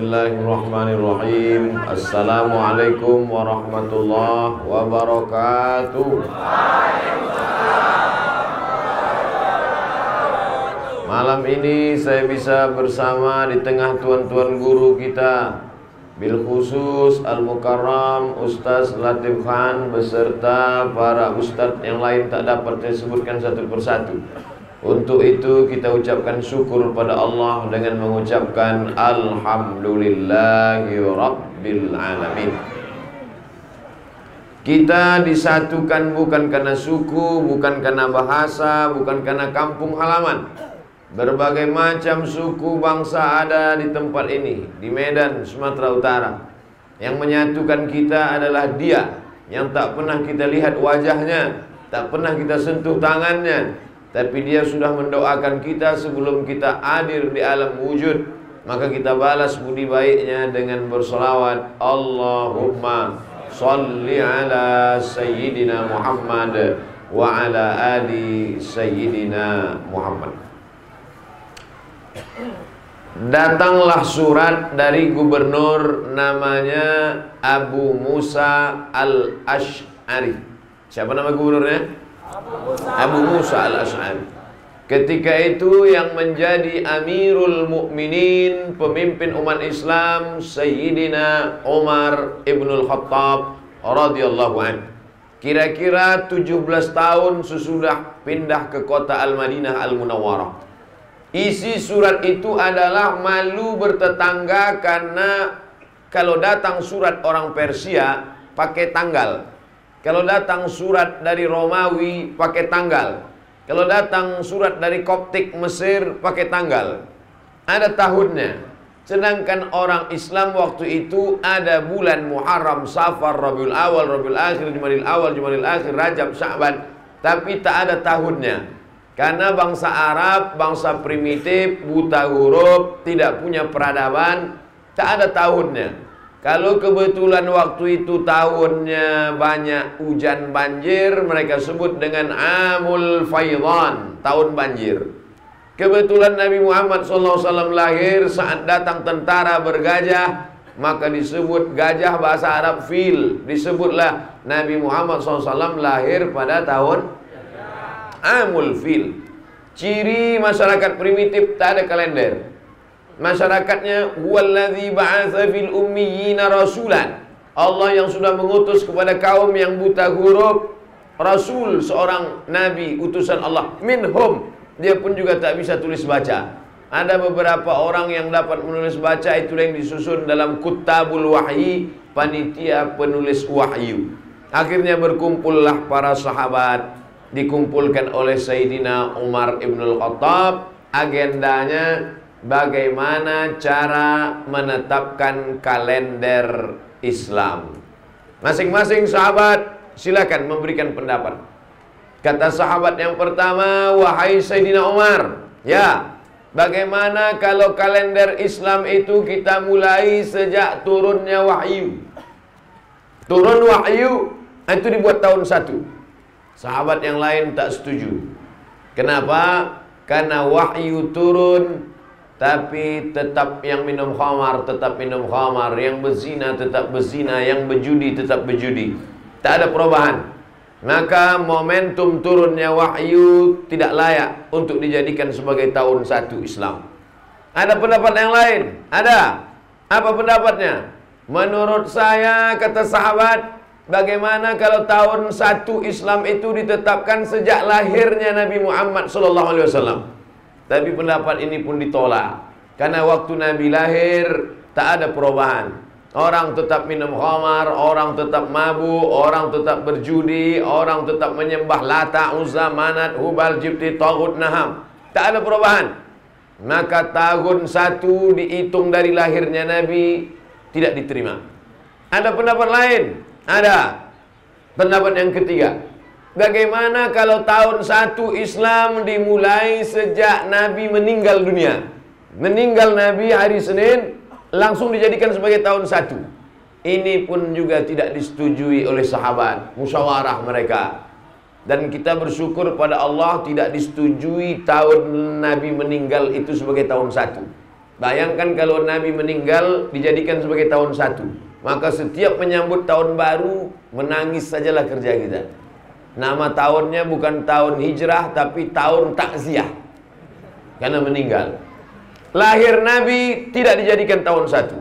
Bismillahirrahmanirrahim. Assalamualaikum warahmatullahi wabarakatuh. Malam ini saya bisa bersama di tengah tuan-tuan guru kita. Bil khusus Al-Mukarram Ustaz Latif Khan Beserta para ustaz yang lain tak dapat saya sebutkan satu persatu Untuk itu kita ucapkan syukur pada Allah Dengan mengucapkan Alhamdulillahi Rabbil Alamin. Kita disatukan bukan karena suku, bukan karena bahasa, bukan karena kampung halaman. Berbagai macam suku bangsa ada di tempat ini Di Medan, Sumatera Utara. Yang menyatukan kita adalah dia Yang tak pernah kita lihat wajahnya Tak pernah kita sentuh tangannya Tapi dia sudah mendoakan kita sebelum kita hadir di alam wujud. Maka kita balas budi baiknya dengan bersolawat. Allahumma salli ala Sayyidina Muhammad Wa ala ali Sayyidina Muhammad. Datanglah surat dari gubernur namanya Abu Musa Al-Ash'ari. Siapa nama gubernurnya? Abu Musa, Al-Ash'ari. Ketika itu yang menjadi Amirul Mukminin Pemimpin umat Islam Sayyidina Umar Ibnul Khattab radhiyallahu anhu. Kira-kira 17 tahun sesudah pindah ke kota Al-Madinah Al-Munawwarah Isi surat itu adalah malu bertetangga karena kalau datang surat orang Persia pakai tanggal. Kalau datang surat dari Romawi pakai tanggal. Kalau datang surat dari Koptik Mesir pakai tanggal. Ada tahunnya. Sedangkan orang Islam waktu itu ada bulan Muharram, Safar, Rabiul Awal, Rabiul Akhir, Jumadil Awal, Jumadil Akhir, Rajab, Sya'ban. Tapi tak ada tahunnya. Karena bangsa Arab, bangsa primitif, buta huruf, tidak punya peradaban, tak ada tahunnya. Kalau kebetulan waktu itu tahunnya banyak hujan banjir, mereka sebut dengan Amul Faidan, tahun banjir. Kebetulan Nabi Muhammad SAW lahir saat datang tentara bergajah, maka disebut gajah bahasa Arab fil. Disebutlah Nabi Muhammad SAW lahir pada tahun amul fil. Ciri masyarakat primitif tak ada kalender. Masyarakatnya huwallazi ba'atsa fil ummiyina rasulan. Allah yang sudah mengutus kepada kaum yang buta huruf rasul seorang nabi utusan Allah minhum dia pun juga tak bisa tulis baca. Ada beberapa orang yang dapat menulis baca itu yang disusun dalam kutabul wahyi panitia penulis wahyu. Akhirnya berkumpullah para sahabat dikumpulkan oleh Sayyidina Umar Ibnul Khattab agendanya bagaimana cara menetapkan kalender Islam masing-masing sahabat silakan memberikan pendapat kata sahabat yang pertama wahai Sayyidina Umar ya bagaimana kalau kalender Islam itu kita mulai sejak turunnya wahyu turun wahyu itu dibuat tahun satu Sahabat yang lain tak setuju. Kenapa? Karena wahyu turun tapi tetap yang minum khamar tetap minum khamar, yang berzina tetap berzina, yang berjudi tetap berjudi. Tak ada perubahan. Maka momentum turunnya wahyu tidak layak untuk dijadikan sebagai tahun satu Islam. Ada pendapat yang lain? Ada. Apa pendapatnya? Menurut saya kata sahabat Bagaimana kalau tahun satu Islam itu ditetapkan sejak lahirnya Nabi Muhammad sallallahu alaihi wasallam? Tapi pendapat ini pun ditolak. Karena waktu Nabi lahir tak ada perubahan. Orang tetap minum khamar, orang tetap mabuk, orang tetap berjudi, orang tetap menyembah Lata, Uzza, Manat, Hubal, Jibti, Taghut, Naham. Tak ada perubahan. Maka tahun satu dihitung dari lahirnya Nabi tidak diterima. Ada pendapat lain. Ada pendapat yang ketiga. Bagaimana kalau tahun satu Islam dimulai sejak Nabi meninggal dunia? Meninggal Nabi hari Senin langsung dijadikan sebagai tahun satu. Ini pun juga tidak disetujui oleh sahabat, musyawarah mereka. Dan kita bersyukur pada Allah tidak disetujui tahun Nabi meninggal itu sebagai tahun satu. Bayangkan kalau Nabi meninggal dijadikan sebagai tahun satu. Maka setiap menyambut tahun baru menangis sajalah kerja kita. Nama tahunnya bukan tahun hijrah tapi tahun takziah. Karena meninggal. Lahir Nabi tidak dijadikan tahun satu.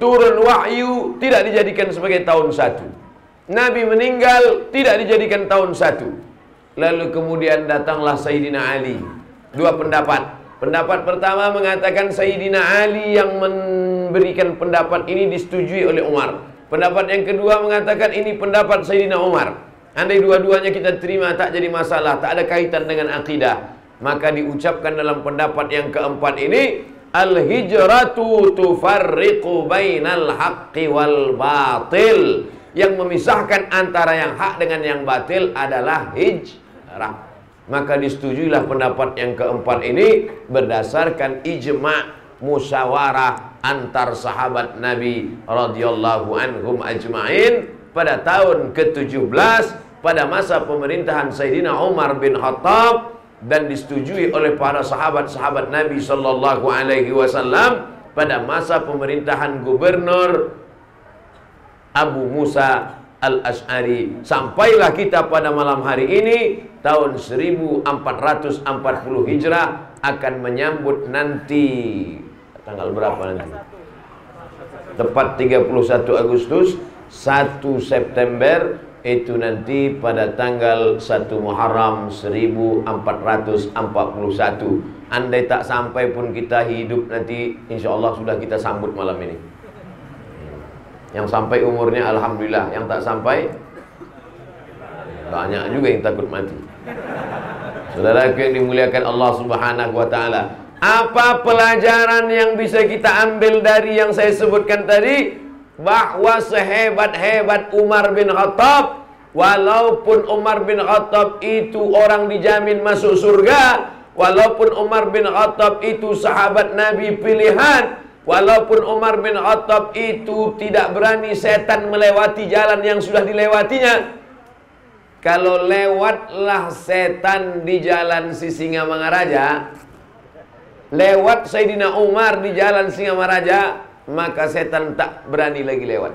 Turun wahyu tidak dijadikan sebagai tahun satu. Nabi meninggal tidak dijadikan tahun satu. Lalu kemudian datanglah Sayyidina Ali. Dua pendapat. Pendapat pertama mengatakan Sayyidina Ali yang memberikan pendapat ini disetujui oleh Umar. Pendapat yang kedua mengatakan ini pendapat Sayyidina Umar. Andai dua-duanya kita terima tak jadi masalah, tak ada kaitan dengan akidah. Maka diucapkan dalam pendapat yang keempat ini Al-hijratu tufarriqu bainal haqqi wal batil. Yang memisahkan antara yang hak dengan yang batil adalah hijrah. Maka disetujuilah pendapat yang keempat ini berdasarkan ijma' musyawarah antar sahabat Nabi radhiyallahu anhum ajma'in pada tahun ke-17 pada masa pemerintahan Sayyidina Umar bin Khattab dan disetujui oleh para sahabat-sahabat Nabi sallallahu alaihi wasallam pada masa pemerintahan gubernur Abu Musa Al-Ash'ari Sampailah kita pada malam hari ini Tahun 1440 Hijrah Akan menyambut nanti Tanggal berapa nanti? Tepat 31 Agustus 1 September Itu nanti pada tanggal 1 Muharram 1441 Andai tak sampai pun kita hidup nanti Insya Allah sudah kita sambut malam ini. Yang sampai umurnya Alhamdulillah. Yang tak sampai Banyak juga yang takut mati. Saudara yang dimuliakan Allah subhanahu wa ta'ala Apa pelajaran yang bisa kita ambil dari yang saya sebutkan tadi Bahwa sehebat-hebat Umar bin Khattab Walaupun Umar bin Khattab itu orang dijamin masuk surga Walaupun Umar bin Khattab itu sahabat Nabi pilihan Walaupun Umar bin Khattab itu tidak berani setan melewati jalan yang sudah dilewatinya Kalau lewatlah setan di jalan si Singamangaraja Lewat Sayyidina Umar di jalan Singamaraja Maka setan tak berani lagi lewat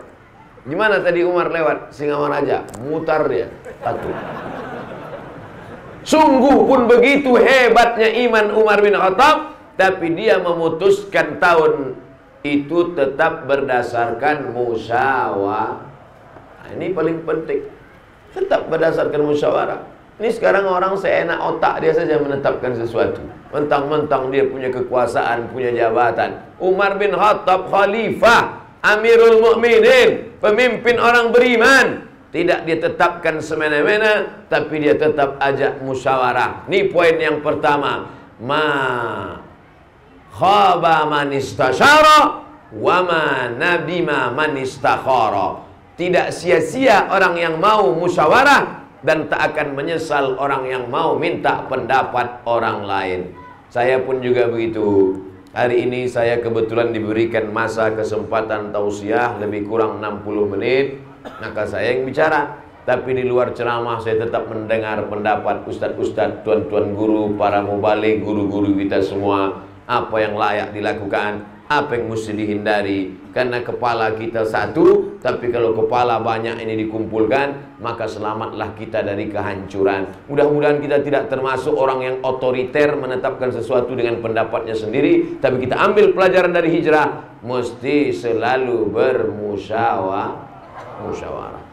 Gimana tadi Umar lewat Singamaraja? Mutar dia Satu Sungguh pun begitu hebatnya iman Umar bin Khattab tapi dia memutuskan tahun itu tetap berdasarkan musyawarah. Nah, ini paling penting. Tetap berdasarkan musyawarah. Ini sekarang orang seenak otak dia saja menetapkan sesuatu. Mentang-mentang dia punya kekuasaan, punya jabatan. Umar bin Khattab khalifah, Amirul Mukminin, pemimpin orang beriman. Tidak dia tetapkan semena-mena, tapi dia tetap ajak musyawarah. Ini poin yang pertama. Ma khaba man istasyara wa ma nadima man istakhara. Tidak sia-sia orang yang mau musyawarah dan tak akan menyesal orang yang mau minta pendapat orang lain. Saya pun juga begitu. Hari ini saya kebetulan diberikan masa kesempatan tausiah lebih kurang 60 menit. Maka saya yang bicara. Tapi di luar ceramah saya tetap mendengar pendapat ustadz-ustadz, tuan-tuan guru, para mubalik, guru-guru kita semua apa yang layak dilakukan, apa yang mesti dihindari. Karena kepala kita satu, tapi kalau kepala banyak ini dikumpulkan, maka selamatlah kita dari kehancuran. Mudah-mudahan kita tidak termasuk orang yang otoriter menetapkan sesuatu dengan pendapatnya sendiri, tapi kita ambil pelajaran dari hijrah, mesti selalu bermusyawarah. Musyawarah.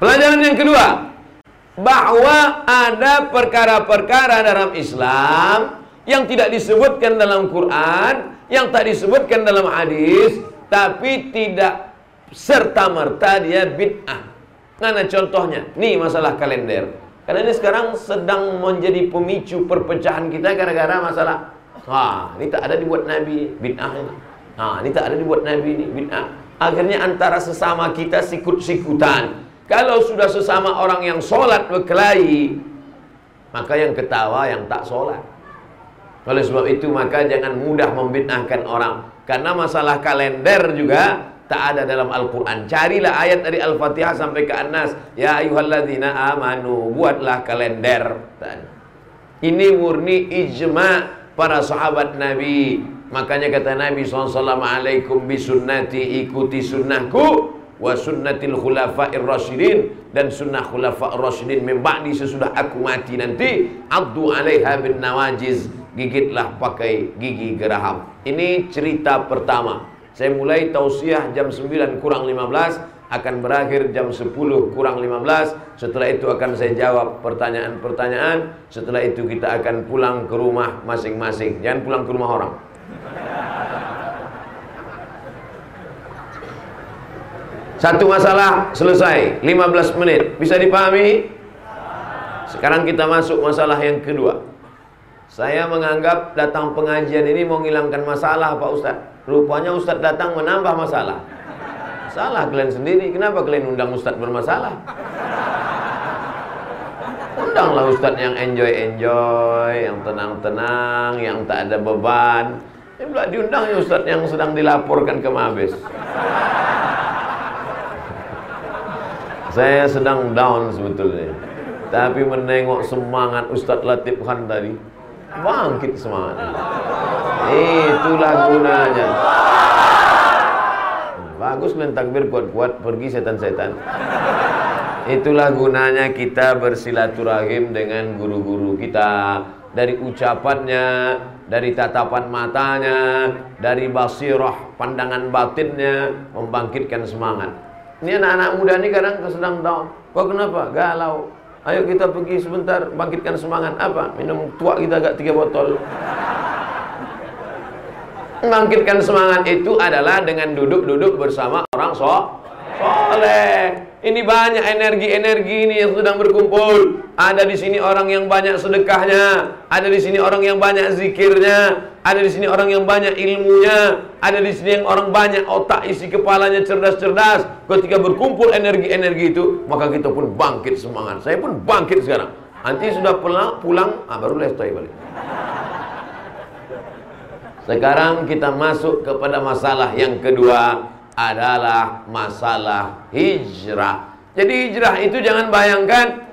Pelajaran yang kedua, bahwa ada perkara-perkara dalam Islam yang tidak disebutkan dalam Quran, yang tak disebutkan dalam hadis, tapi tidak serta-merta dia bid'ah. Mana contohnya? Nih masalah kalender. Karena ini sekarang sedang menjadi pemicu perpecahan kita gara-gara masalah Ha, ini tak ada dibuat Nabi bid'ah ini. Ha, ini tak ada dibuat Nabi ini bid'ah. Akhirnya antara sesama kita sikut-sikutan. Kalau sudah sesama orang yang sholat berkelahi, maka yang ketawa yang tak sholat. Oleh sebab itu maka jangan mudah membid'ahkan orang. Karena masalah kalender juga tak ada dalam Al-Quran. Carilah ayat dari Al-Fatihah sampai ke An-Nas. Ya ayuhalladzina amanu Buatlah kalender. Ini murni ijma' para sahabat Nabi. Makanya kata Nabi SAW alaikum bisunnati ikuti sunnahku. Wa sunnatil khulafa'ir rasyidin. Dan sunnah khulafa'ir rasyidin memba'di sesudah aku mati nanti. Addu alaiha bin nawajiz gigitlah pakai gigi geraham. Ini cerita pertama. Saya mulai tausiah jam 9 kurang 15 akan berakhir jam 10 kurang 15 setelah itu akan saya jawab pertanyaan-pertanyaan. Setelah itu kita akan pulang ke rumah masing-masing. Jangan pulang ke rumah orang. Satu masalah selesai 15 menit. Bisa dipahami? Sekarang kita masuk masalah yang kedua Saya menganggap datang pengajian ini Mau menghilangkan masalah Pak Ustadz Rupanya Ustadz datang menambah masalah. Salah kalian sendiri. Kenapa kalian undang Ustadz bermasalah? Undanglah Ustadz yang enjoy-enjoy Yang tenang-tenang Yang tak ada beban. Ini pula diundang ya Ustadz yang sedang dilaporkan ke Mabes. Saya sedang down sebetulnya. Tapi menengok semangat Ustadz Latif Khan tadi, bangkit semangat. Itulah gunanya. Bagus kalian takbir kuat-kuat pergi setan-setan. Itulah gunanya kita bersilaturahim dengan guru-guru kita dari ucapannya, dari tatapan matanya, dari basirah pandangan batinnya membangkitkan semangat. Ini anak-anak muda ini kadang sedang down. Kok kenapa? Galau. Ayo kita pergi sebentar bangkitkan semangat. Apa? Minum tua kita agak tiga botol. Bangkitkan semangat itu adalah dengan duduk-duduk bersama orang sok soleh. Ini banyak energi-energi ini yang sedang berkumpul. Ada di sini orang yang banyak sedekahnya, ada di sini orang yang banyak zikirnya, ada di sini orang yang banyak ilmunya, ada di sini yang orang banyak otak isi kepalanya cerdas-cerdas. Ketika berkumpul energi-energi itu, maka kita pun bangkit semangat. Saya pun bangkit sekarang. Nanti sudah pulang, pulang ah, baru lestoi balik. Sekarang kita masuk kepada masalah yang kedua adalah masalah hijrah. Jadi hijrah itu jangan bayangkan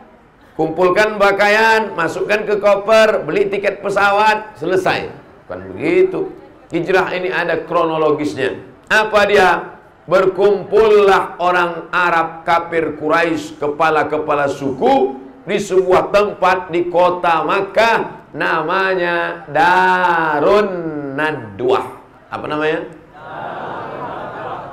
kumpulkan pakaian, masukkan ke koper, beli tiket pesawat, selesai. Bukan begitu. Hijrah ini ada kronologisnya. Apa dia? Berkumpullah orang Arab kafir Quraisy, kepala-kepala suku di sebuah tempat di kota Makkah namanya Darun Nadwah. Apa namanya?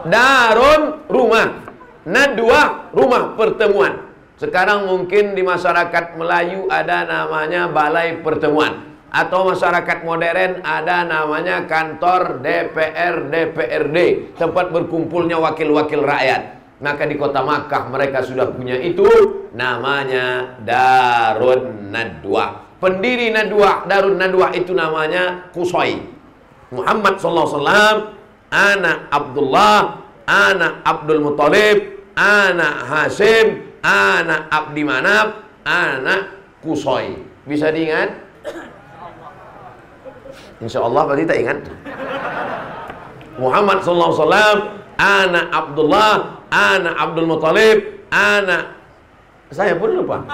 Darun rumah. Nadwa rumah pertemuan. Sekarang mungkin di masyarakat Melayu ada namanya balai pertemuan atau masyarakat modern ada namanya kantor DPR DPRD, tempat berkumpulnya wakil-wakil rakyat. Maka di kota Makkah mereka sudah punya itu namanya Darun Nadwa. Pendiri Nadwa, Darun Nadwa itu namanya Kusai. Muhammad wasallam anak Abdullah, anak Abdul Muthalib, anak Hasim, anak Abdi Manaf, anak Kusoi. Bisa diingat? Insya Allah berarti tak ingat. Muhammad sallallahu alaihi wasallam, anak Abdullah, anak Abdul Muthalib, anak saya pun lupa.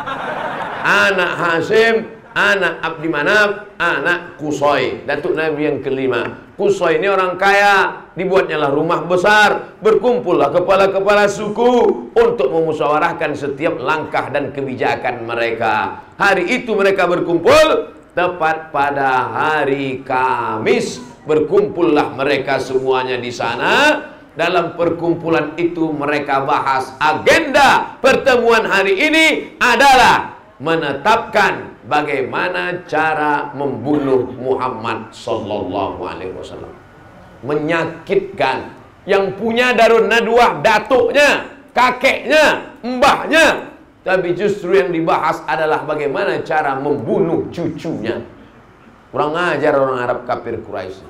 Anak Hasim, anak Abdi Manaf, anak Kusoi, datuk Nabi yang kelima. Kusoi ini orang kaya, dibuatnya lah rumah besar, berkumpullah kepala-kepala suku untuk memusyawarahkan setiap langkah dan kebijakan mereka. Hari itu mereka berkumpul tepat pada hari Kamis, berkumpullah mereka semuanya di sana. Dalam perkumpulan itu mereka bahas agenda pertemuan hari ini adalah menetapkan bagaimana cara membunuh Muhammad sallallahu alaihi wasallam. Menyakitkan yang punya Darun Nadwah datuknya, kakeknya, mbahnya. Tapi justru yang dibahas adalah bagaimana cara membunuh cucunya. Kurang ajar orang Arab kafir Quraisy.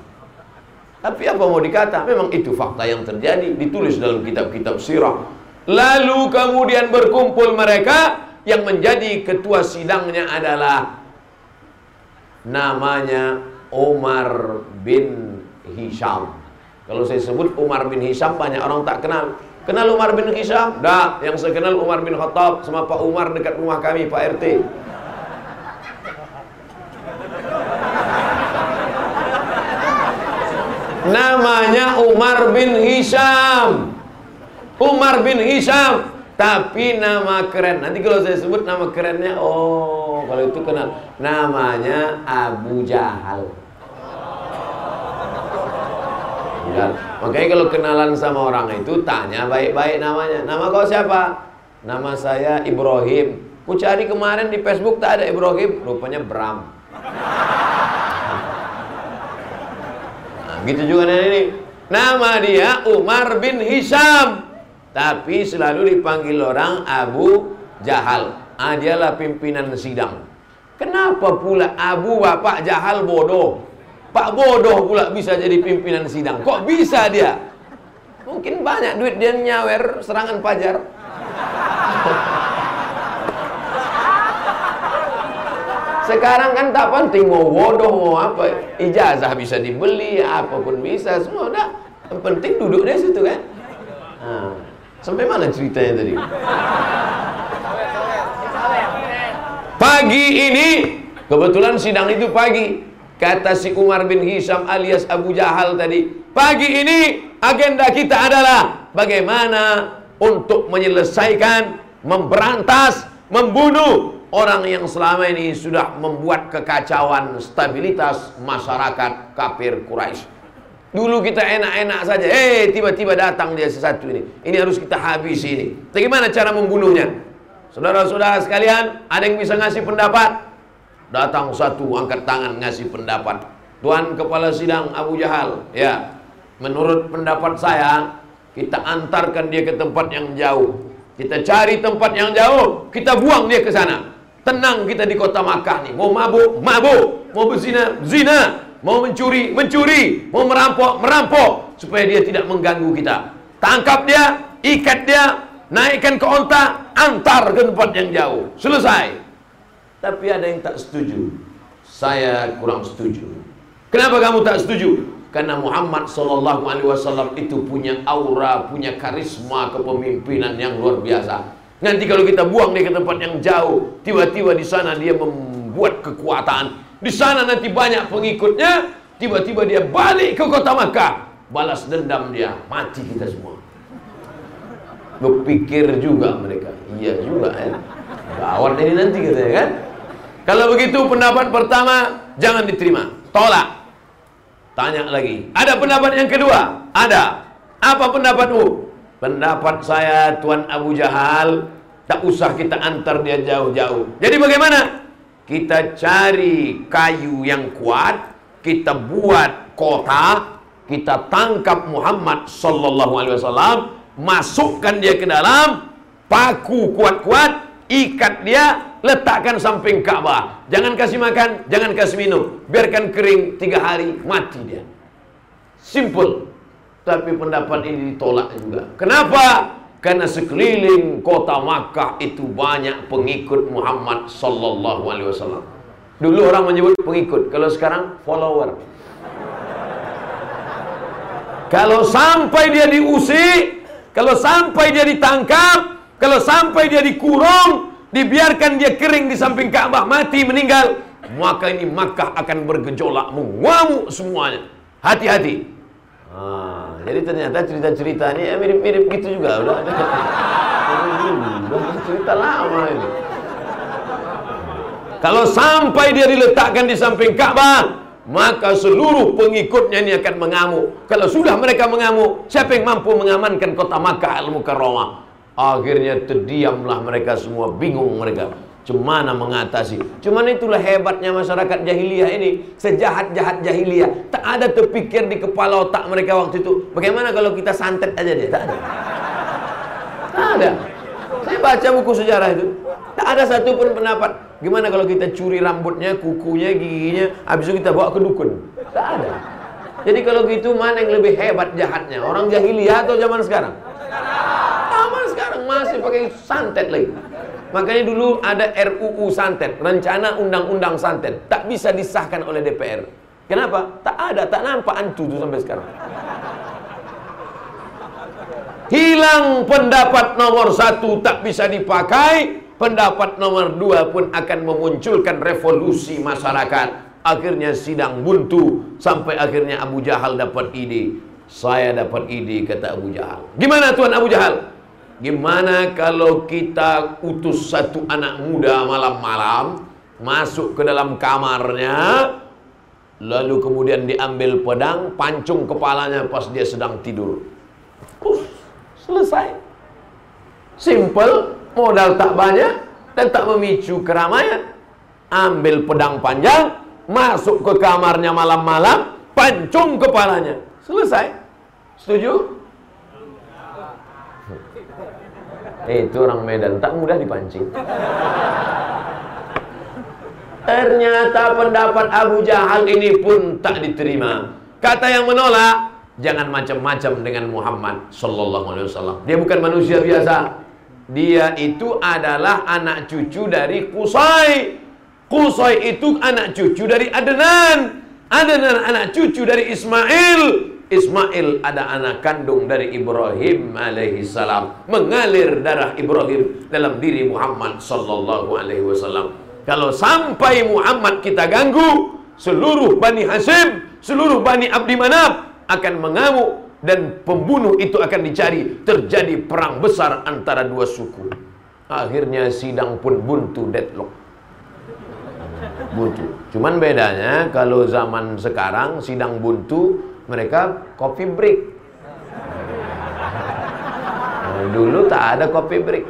Tapi apa mau dikata? Memang itu fakta yang terjadi, ditulis dalam kitab-kitab sirah. Lalu kemudian berkumpul mereka yang menjadi ketua sidangnya adalah namanya Umar bin Hisham. Kalau saya sebut Umar bin Hisham banyak orang tak kenal. Kenal Umar bin Hisham? Dah, yang saya kenal Umar bin Khattab sama Pak Umar dekat rumah kami, Pak RT. Namanya Umar bin Hisham. Umar bin Hisham. Tapi nama keren. Nanti kalau saya sebut nama kerennya, oh kalau itu kenal. Namanya Abu Jahal. Ya. Makanya kalau kenalan sama orang itu tanya baik-baik namanya. Nama kau siapa? Nama saya Ibrahim. Ku cari kemarin di Facebook tak ada Ibrahim, rupanya Bram. Nah, gitu juga ini. Nama dia Umar bin Hisham. Tapi selalu dipanggil orang Abu Jahal. Ah, dialah pimpinan sidang. Kenapa pula Abu Bapak Jahal bodoh? Pak bodoh pula bisa jadi pimpinan sidang. Kok bisa dia? Mungkin banyak duit dia nyawer serangan pajar. Sekarang kan tak penting mau bodoh mau apa ijazah bisa dibeli apa pun bisa semua udah penting duduk di situ kan. Nah. Sampai mana ceritanya tadi? Pagi ini kebetulan sidang itu pagi. Kata si Umar bin Hisam alias Abu Jahal tadi, pagi ini agenda kita adalah bagaimana untuk menyelesaikan, memberantas, membunuh orang yang selama ini sudah membuat kekacauan stabilitas masyarakat kafir Quraisy. Dulu kita enak-enak saja. Eh, tiba-tiba datang dia sesatu ini. Ini harus kita habisi ini. Bagaimana cara membunuhnya? Saudara-saudara sekalian, ada yang bisa ngasih pendapat? Datang satu angkat tangan ngasih pendapat. Tuan Kepala Sidang Abu Jahal, ya. Menurut pendapat saya, kita antarkan dia ke tempat yang jauh. Kita cari tempat yang jauh, kita buang dia ke sana. Tenang kita di kota Makkah nih. Mau mabuk, mabuk. Mau berzina, zina mau mencuri, mencuri, mau merampok, merampok supaya dia tidak mengganggu kita. Tangkap dia, ikat dia, naikkan ke onta, antar ke tempat yang jauh. Selesai. Tapi ada yang tak setuju. Saya kurang setuju. Kenapa kamu tak setuju? Karena Muhammad Sallallahu Alaihi Wasallam itu punya aura, punya karisma kepemimpinan yang luar biasa. Nanti kalau kita buang dia ke tempat yang jauh, tiba-tiba di sana dia membuat kekuatan, di sana nanti banyak pengikutnya, tiba-tiba dia balik ke kota Makkah, balas dendam dia, mati kita semua. Berpikir juga mereka, iya juga ya. Gawat ini nanti kita ya kan. Kalau begitu pendapat pertama jangan diterima, tolak. Tanya lagi, ada pendapat yang kedua? Ada. Apa pendapatmu? Pendapat saya Tuan Abu Jahal tak usah kita antar dia jauh-jauh. Jadi bagaimana? Kita cari kayu yang kuat, kita buat kota, kita tangkap Muhammad sallallahu alaihi wasallam, masukkan dia ke dalam, paku kuat-kuat, ikat dia, letakkan samping Ka'bah. Jangan kasih makan, jangan kasih minum, biarkan kering tiga hari, mati dia. Simple. Tapi pendapat ini ditolak juga. Kenapa? Karena sekeliling kota Makkah itu banyak pengikut Muhammad sallallahu alaihi wasallam. Dulu orang menyebut pengikut, kalau sekarang follower. Kalau sampai dia diusik, kalau sampai dia ditangkap, kalau sampai dia dikurung, dibiarkan dia kering di samping Ka'bah, mati meninggal, maka ini Makkah akan bergejolak, mengamuk semuanya. Hati-hati. Ah. Jadi ternyata cerita-cerita ini ya mirip-mirip gitu juga udah ada. cerita lama ini. Kalau sampai dia diletakkan di samping Ka'bah, maka seluruh pengikutnya ini akan mengamuk. Kalau sudah mereka mengamuk, siapa yang mampu mengamankan kota Makkah al-Mukarramah? Akhirnya terdiamlah mereka semua, bingung mereka. Cemana mengatasi. Cuman itulah hebatnya masyarakat jahiliyah ini. Sejahat-jahat jahiliyah. Tak ada terpikir di kepala otak mereka waktu itu. Bagaimana kalau kita santet aja dia? Tak ada. Tak ada. Saya baca buku sejarah itu. Tak ada satu pun pendapat. Gimana kalau kita curi rambutnya, kukunya, giginya Habis itu kita bawa ke dukun? Tak ada. Jadi kalau gitu mana yang lebih hebat jahatnya? Orang jahiliyah atau zaman sekarang Zaman sekarang masih pakai santet lagi Makanya dulu ada RUU santet, rencana undang-undang santet, tak bisa disahkan oleh DPR. Kenapa? Tak ada, tak nampak antu itu sampai sekarang. Hilang pendapat nomor satu tak bisa dipakai, pendapat nomor dua pun akan memunculkan revolusi masyarakat. Akhirnya sidang buntu sampai akhirnya Abu Jahal dapat ide. Saya dapat ide kata Abu Jahal. Gimana tuan Abu Jahal? Gimana kalau kita utus satu anak muda malam-malam masuk ke dalam kamarnya lalu kemudian diambil pedang pancung kepalanya pas dia sedang tidur. Uh, selesai. Simple, modal tak banyak dan tak memicu keramaian. Ambil pedang panjang, masuk ke kamarnya malam-malam, pancung kepalanya. Selesai. Setuju? Eh, itu orang Medan tak mudah dipancing. Ternyata pendapat Abu Jahal ini pun tak diterima. Kata yang menolak, jangan macam-macam dengan Muhammad sallallahu alaihi wasallam. Dia bukan manusia biasa. Dia itu adalah anak cucu dari Qusay. Qusay itu anak cucu dari Adnan. Adnan anak cucu dari Ismail. Ismail ada anak kandung dari Ibrahim alaihi salam. Mengalir darah Ibrahim dalam diri Muhammad sallallahu alaihi wasallam. Kalau sampai Muhammad kita ganggu, seluruh Bani Hasim, seluruh Bani Abdi Manaf akan mengamuk dan pembunuh itu akan dicari. Terjadi perang besar antara dua suku. Akhirnya sidang pun buntu deadlock buntu. Cuman bedanya kalau zaman sekarang sidang buntu mereka coffee break. Nah, dulu tak ada coffee break.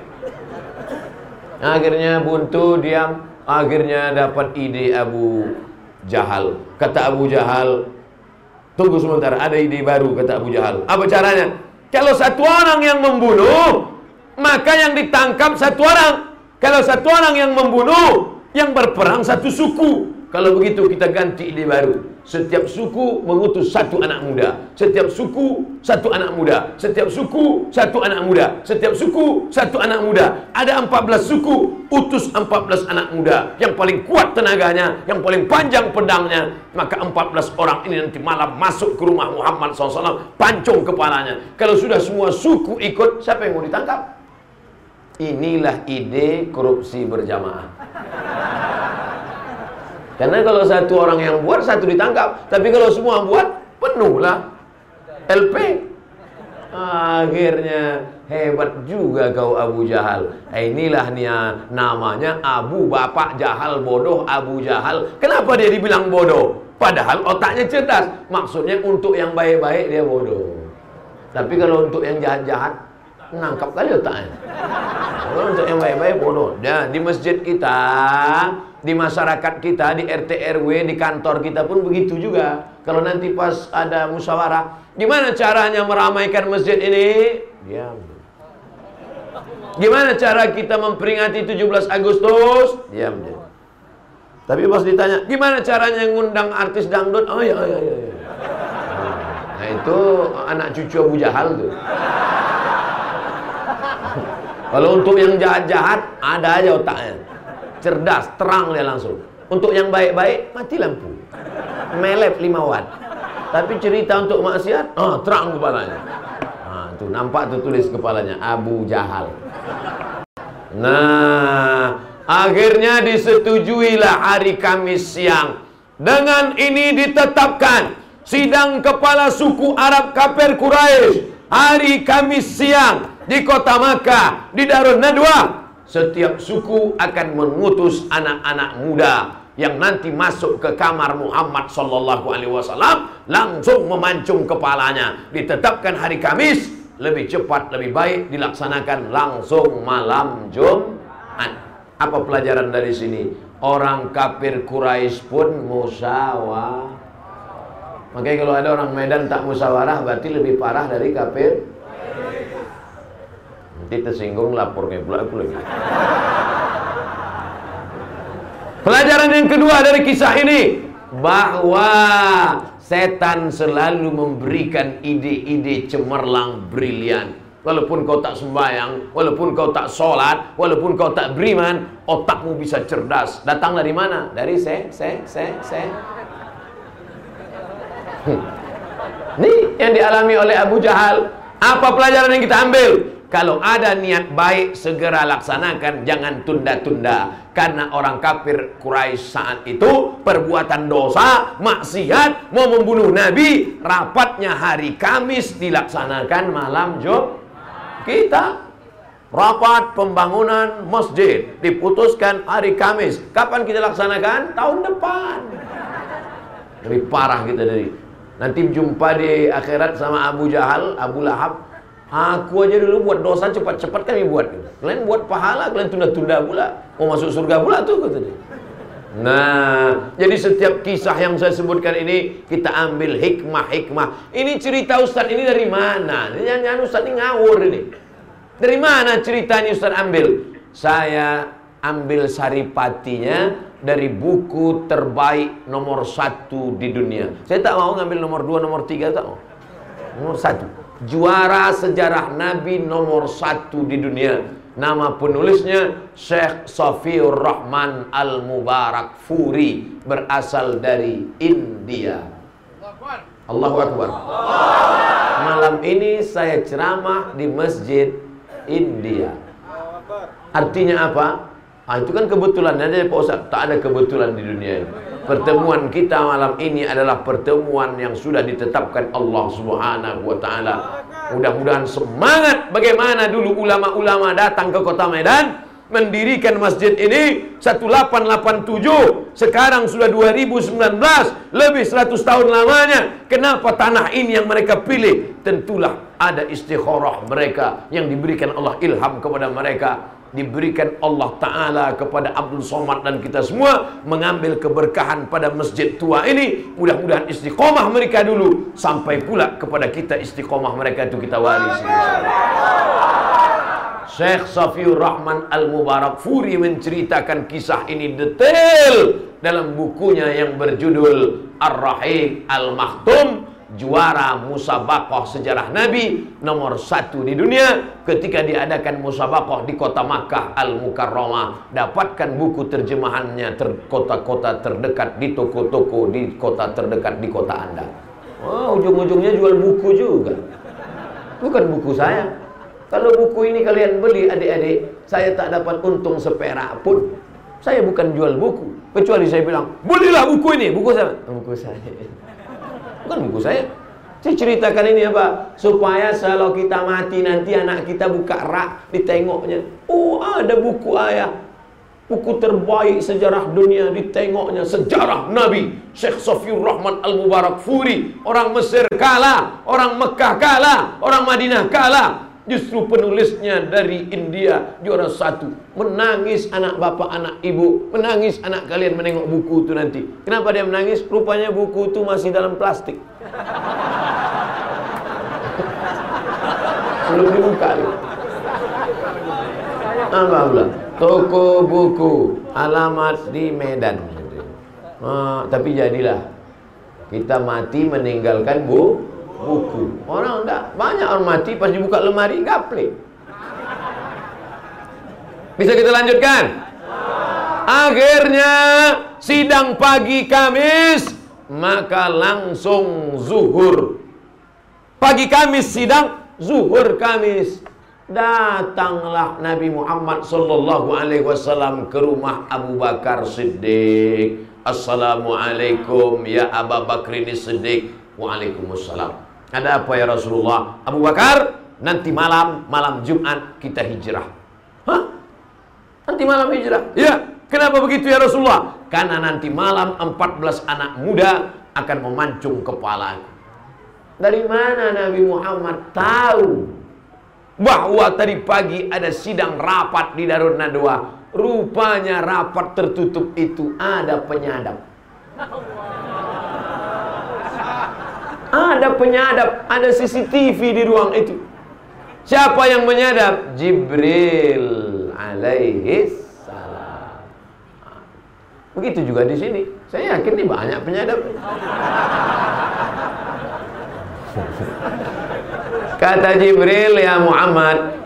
Akhirnya buntu diam, akhirnya dapat ide Abu Jahal. Kata Abu Jahal, tunggu sebentar, ada ide baru kata Abu Jahal. Apa caranya? Kalau satu orang yang membunuh, maka yang ditangkap satu orang. Kalau satu orang yang membunuh, yang berperang satu suku. Kalau begitu kita ganti ide baru. Setiap suku mengutus satu anak muda. Setiap suku satu anak muda. Setiap suku satu anak muda. Setiap suku satu anak muda. Ada 14 suku, utus 14 anak muda. Yang paling kuat tenaganya, yang paling panjang pedangnya. Maka 14 orang ini nanti malam masuk ke rumah Muhammad SAW, pancung kepalanya. Kalau sudah semua suku ikut, siapa yang mau ditangkap? Inilah ide korupsi berjamaah. Karena kalau satu orang yang buat, satu ditangkap. Tapi kalau semua buat, penuhlah. LP. Akhirnya hebat juga kau Abu Jahal. Eh, inilah nia namanya Abu Bapak Jahal bodoh Abu Jahal. Kenapa dia dibilang bodoh? Padahal otaknya cerdas. Maksudnya untuk yang baik-baik dia bodoh. Tapi kalau untuk yang jahat-jahat, nangkap kali otaknya. Kalau untuk yang baik-baik bodoh. Dan di masjid kita, di masyarakat kita, di RT RW, di kantor kita pun begitu juga. Kalau nanti pas ada musyawarah, gimana caranya meramaikan masjid ini? Diam. Gimana cara kita memperingati 17 Agustus? Diam dia. Tapi pas ditanya, gimana caranya ngundang artis dangdut? Oh iya, iya, iya. iya. Nah itu anak cucu Abu Jahal tuh. Kalau untuk yang jahat-jahat, ada aja otaknya. Cerdas, terang dia langsung. Untuk yang baik-baik, mati lampu. Melep 5 watt. Tapi cerita untuk maksiat, oh, terang kepalanya. Nah, tuh nampak tuh tulis kepalanya Abu Jahal. Nah, akhirnya disetujuilah hari Kamis siang. Dengan ini ditetapkan sidang kepala suku Arab kafir Quraisy hari Kamis siang di kota Makkah, di Darun Nadwa, setiap suku akan mengutus anak-anak muda yang nanti masuk ke kamar Muhammad sallallahu alaihi wasallam langsung memancung kepalanya. Ditetapkan hari Kamis lebih cepat lebih baik dilaksanakan langsung malam Jumat. Apa pelajaran dari sini? Orang kafir Quraisy pun musyawarah. Makanya kalau ada orang Medan tak musyawarah berarti lebih parah dari kafir nanti tersinggung lapor kayak pula aku lagi pelajaran yang kedua dari kisah ini bahwa setan selalu memberikan ide-ide cemerlang brilian Walaupun kau tak sembahyang, walaupun kau tak sholat, walaupun kau tak beriman, otakmu bisa cerdas. Datang dari mana? Dari se, se, se, se. Hmm. Ini yang dialami oleh Abu Jahal. Apa pelajaran yang kita ambil? Kalau ada niat baik segera laksanakan. Jangan tunda-tunda. Karena orang kafir Quraisy saat itu Perbuatan dosa, maksiat Mau membunuh Nabi Rapatnya hari Kamis dilaksanakan malam Jumat Kita. Rapat pembangunan masjid Diputuskan hari Kamis. Kapan kita laksanakan? Tahun depan. Lebih parah kita dari Nanti jumpa di akhirat sama Abu Jahal Abu Lahab Aku aja dulu buat dosa cepat-cepat kami buat. Kalian buat pahala, kalian tunda-tunda pula. Mau masuk surga pula tuh kata dia. Nah, jadi setiap kisah yang saya sebutkan ini kita ambil hikmah-hikmah. Ini cerita Ustaz ini dari mana? Jangan-jangan Ustaz ini ngawur ini. Dari mana ceritanya Ustaz ambil? Saya ambil saripatinya dari buku terbaik nomor satu di dunia. Saya tak mau ngambil nomor dua, nomor tiga, tak mau. Nomor satu juara sejarah Nabi nomor satu di dunia. Nama penulisnya Syekh Safiur Rahman Al-Mubarak Furi berasal dari India. Allahu Akbar. Malam ini saya ceramah di masjid India. Artinya apa? Ah, itu kan kebetulan ada Pak Ustaz. Tak ada kebetulan di dunia ini. Pertemuan kita malam ini adalah pertemuan yang sudah ditetapkan Allah Subhanahu wa taala. Mudah-mudahan semangat bagaimana dulu ulama-ulama datang ke Kota Medan mendirikan masjid ini 1887 sekarang sudah 2019 lebih 100 tahun lamanya. Kenapa tanah ini yang mereka pilih? Tentulah ada istikharah mereka yang diberikan Allah ilham kepada mereka diberikan Allah Ta'ala kepada Abdul Somad dan kita semua mengambil keberkahan pada masjid tua ini. Mudah-mudahan istiqomah mereka dulu sampai pula kepada kita istiqomah mereka itu kita waris Syekh Safiur Rahman Al-Mubarak Furi menceritakan kisah ini detail dalam bukunya yang berjudul Ar-Rahim Al-Maktum juara musabakoh sejarah Nabi nomor satu di dunia ketika diadakan musabakoh di kota Makkah Al-Mukarramah. Dapatkan buku terjemahannya ter kota-kota terdekat di toko-toko di kota terdekat di kota Anda. Oh, ujung-ujungnya jual buku juga. Bukan buku saya. Kalau buku ini kalian beli adik-adik saya tak dapat untung seperak pun. Saya bukan jual buku. Kecuali saya bilang belilah buku ini. Buku saya buku saya Bukan buku saya. Saya ceritakan ini apa? Supaya kalau kita mati nanti anak kita buka rak, ditengoknya. Oh ada buku ayah. Buku terbaik sejarah dunia ditengoknya. Sejarah Nabi. Syekh Sofiur Rahman Al-Mubarak Furi. Orang Mesir kalah. Orang Mekah kalah. Orang Madinah kalah. Justru penulisnya dari India juara satu. Menangis anak bapak, anak ibu. Menangis anak kalian menengok buku itu nanti. Kenapa dia menangis? Rupanya buku itu masih dalam plastik. Belum dibuka. Pula? Toko buku. Alamat di Medan. Ah, tapi jadilah. Kita mati meninggalkan buku buku. Orang tak banyak orang mati pas dibuka lemari gaple. Bisa kita lanjutkan? Akhirnya sidang pagi Kamis maka langsung zuhur. Pagi Kamis sidang, zuhur Kamis. Datanglah Nabi Muhammad sallallahu alaihi wasallam ke rumah Abu Bakar Siddiq. Assalamualaikum ya Abu Bakrin Siddiq. Waalaikumsalam. Ada apa ya Rasulullah? Abu Bakar, nanti malam, malam Jumat kita hijrah. Hah? Nanti malam hijrah? Ya. Kenapa begitu ya Rasulullah? Karena nanti malam 14 anak muda akan memancung kepala. Dari mana Nabi Muhammad tahu bahwa tadi pagi ada sidang rapat di Darun Nadwa? Rupanya rapat tertutup itu ada penyadap. Ada penyadap, ada CCTV di ruang itu. Siapa yang menyadap? Jibril alaihi salam. Begitu juga di sini. Saya yakin nih banyak penyadap. Kata Jibril ya Muhammad.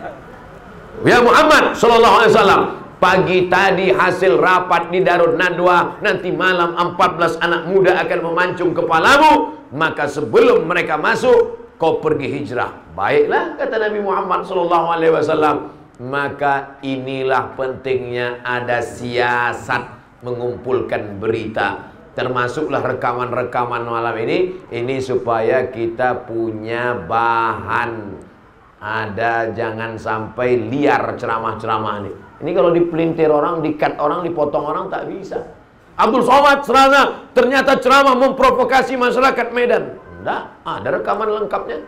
Ya Muhammad sallallahu alaihi wasallam, Pagi tadi hasil rapat di Darun Nadwa Nanti malam 14 anak muda akan memancung kepalamu Maka sebelum mereka masuk kau pergi hijrah. Baiklah kata Nabi Muhammad wasallam. Maka inilah pentingnya ada siasat mengumpulkan berita. Termasuklah rekaman-rekaman malam ini ini supaya kita punya bahan. Ada jangan sampai liar ceramah-ceramah ini. Ini kalau dipelintir orang, dikat orang, dipotong orang tak bisa. Abdul Somad serana ternyata ceramah memprovokasi masyarakat Medan. Enggak, ada rekaman lengkapnya.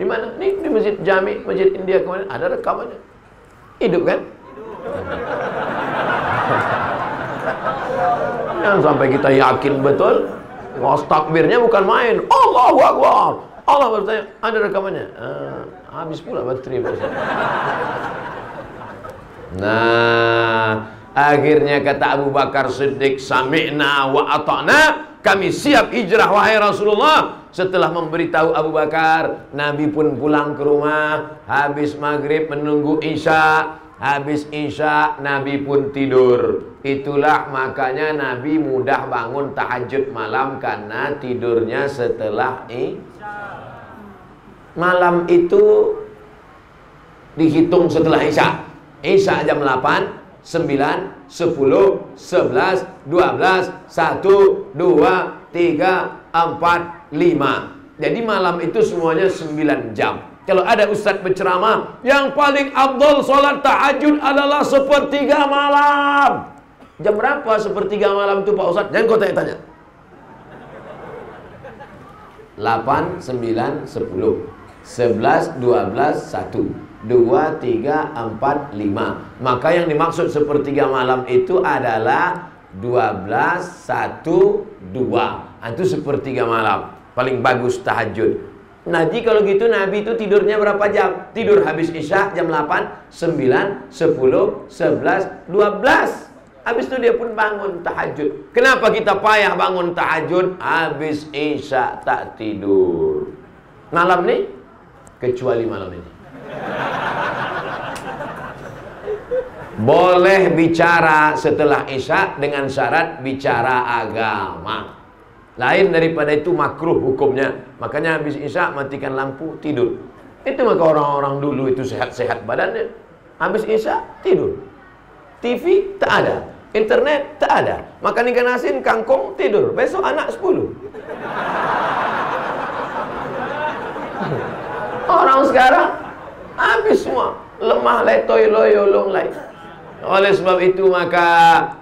Di mana? Nih di Masjid Jami, Masjid India kemarin ada rekamannya. Hidup kan? Jangan sampai kita yakin betul. Ngos takbirnya bukan main. Allahu Akbar. Allah bertanya, ada rekamannya? Uh, habis pula baterai. Nah, akhirnya kata Abu Bakar Siddiq, sami'na wa ata'na, kami siap hijrah wahai Rasulullah. Setelah memberitahu Abu Bakar, Nabi pun pulang ke rumah, habis maghrib menunggu Isya, Habis Isya Nabi pun tidur. Itulah makanya Nabi mudah bangun tahajud malam Karena tidurnya setelah Isya Malam itu Dihitung setelah Isya Isya jam 8 9, 10, 11, 12, 1, 2, 3, 4, 5 Jadi malam itu semuanya 9 jam kalau ada ustaz berceramah, yang paling abdul solat tahajud adalah sepertiga malam. Jam berapa sepertiga malam itu Pak Ustaz? Jangan kau tanya-tanya. 8, 9, 10 11, 12, 1 2, 3, 4, 5 Maka yang dimaksud sepertiga malam itu adalah 12, 1, 2 Itu sepertiga malam Paling bagus tahajud Nabi kalau gitu Nabi itu tidurnya berapa jam? Tidur habis Isya jam 8, 9, 10, 11, 12. Habis itu dia pun bangun tahajud. Kenapa kita payah bangun tahajud? Habis Isya tak tidur. Malam nih kecuali malam ini. Boleh bicara setelah Isya dengan syarat bicara agama. Lain daripada itu makruh hukumnya. Makanya habis isya matikan lampu tidur. Itu maka orang-orang dulu itu sehat-sehat badannya. Habis isya tidur. TV tak ada. Internet tak ada. Makan ikan asin, kangkung, tidur. Besok anak 10. Orang sekarang habis semua. Lemah, letoy, loyo, long lain. Oleh sebab itu maka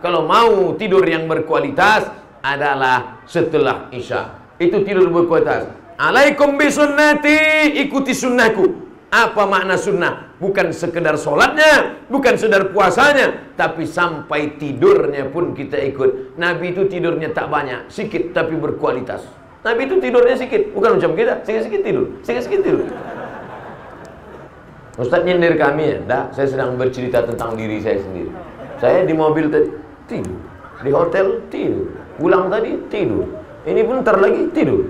kalau mau tidur yang berkualitas adalah setelah Isya. Itu tidur berkualitas. Alaikum bisunnati, ikuti sunnahku. Apa makna sunnah? Bukan sekedar solatnya, bukan sekedar puasanya, tapi sampai tidurnya pun kita ikut. Nabi itu tidurnya tak banyak, sikit tapi berkualitas. Nabi itu tidurnya sikit, bukan macam kita, sikit-sikit tidur, sikit-sikit tidur. Ustaz nyindir kami ya, saya sedang bercerita tentang diri saya sendiri. Saya di mobil tadi tidur, di hotel tidur, Pulang tadi tidur. Ini pun lagi tidur.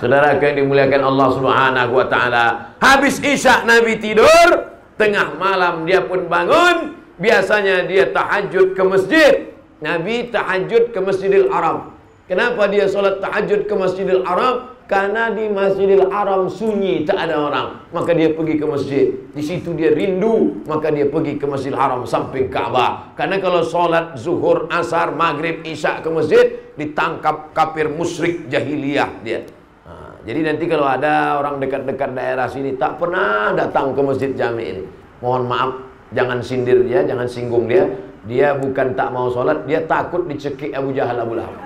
Saudara yang dimuliakan Allah Subhanahu wa taala, habis Isya Nabi tidur, tengah malam dia pun bangun, biasanya dia tahajud ke masjid. Nabi tahajud ke Masjidil Haram. Kenapa dia solat tahajud ke Masjidil Haram? Karena di Masjidil Haram sunyi, tak ada orang. Maka dia pergi ke masjid. Di situ dia rindu, maka dia pergi ke Masjidil Haram samping Ka'bah. Karena kalau solat zuhur, asar, maghrib, isya ke masjid, ditangkap kafir musyrik jahiliyah dia. Ha, jadi nanti kalau ada orang dekat-dekat daerah sini tak pernah datang ke masjid jami ini. Mohon maaf, jangan sindir dia, jangan singgung dia. Dia bukan tak mau solat, dia takut dicekik Abu Jahal Abu Lahab.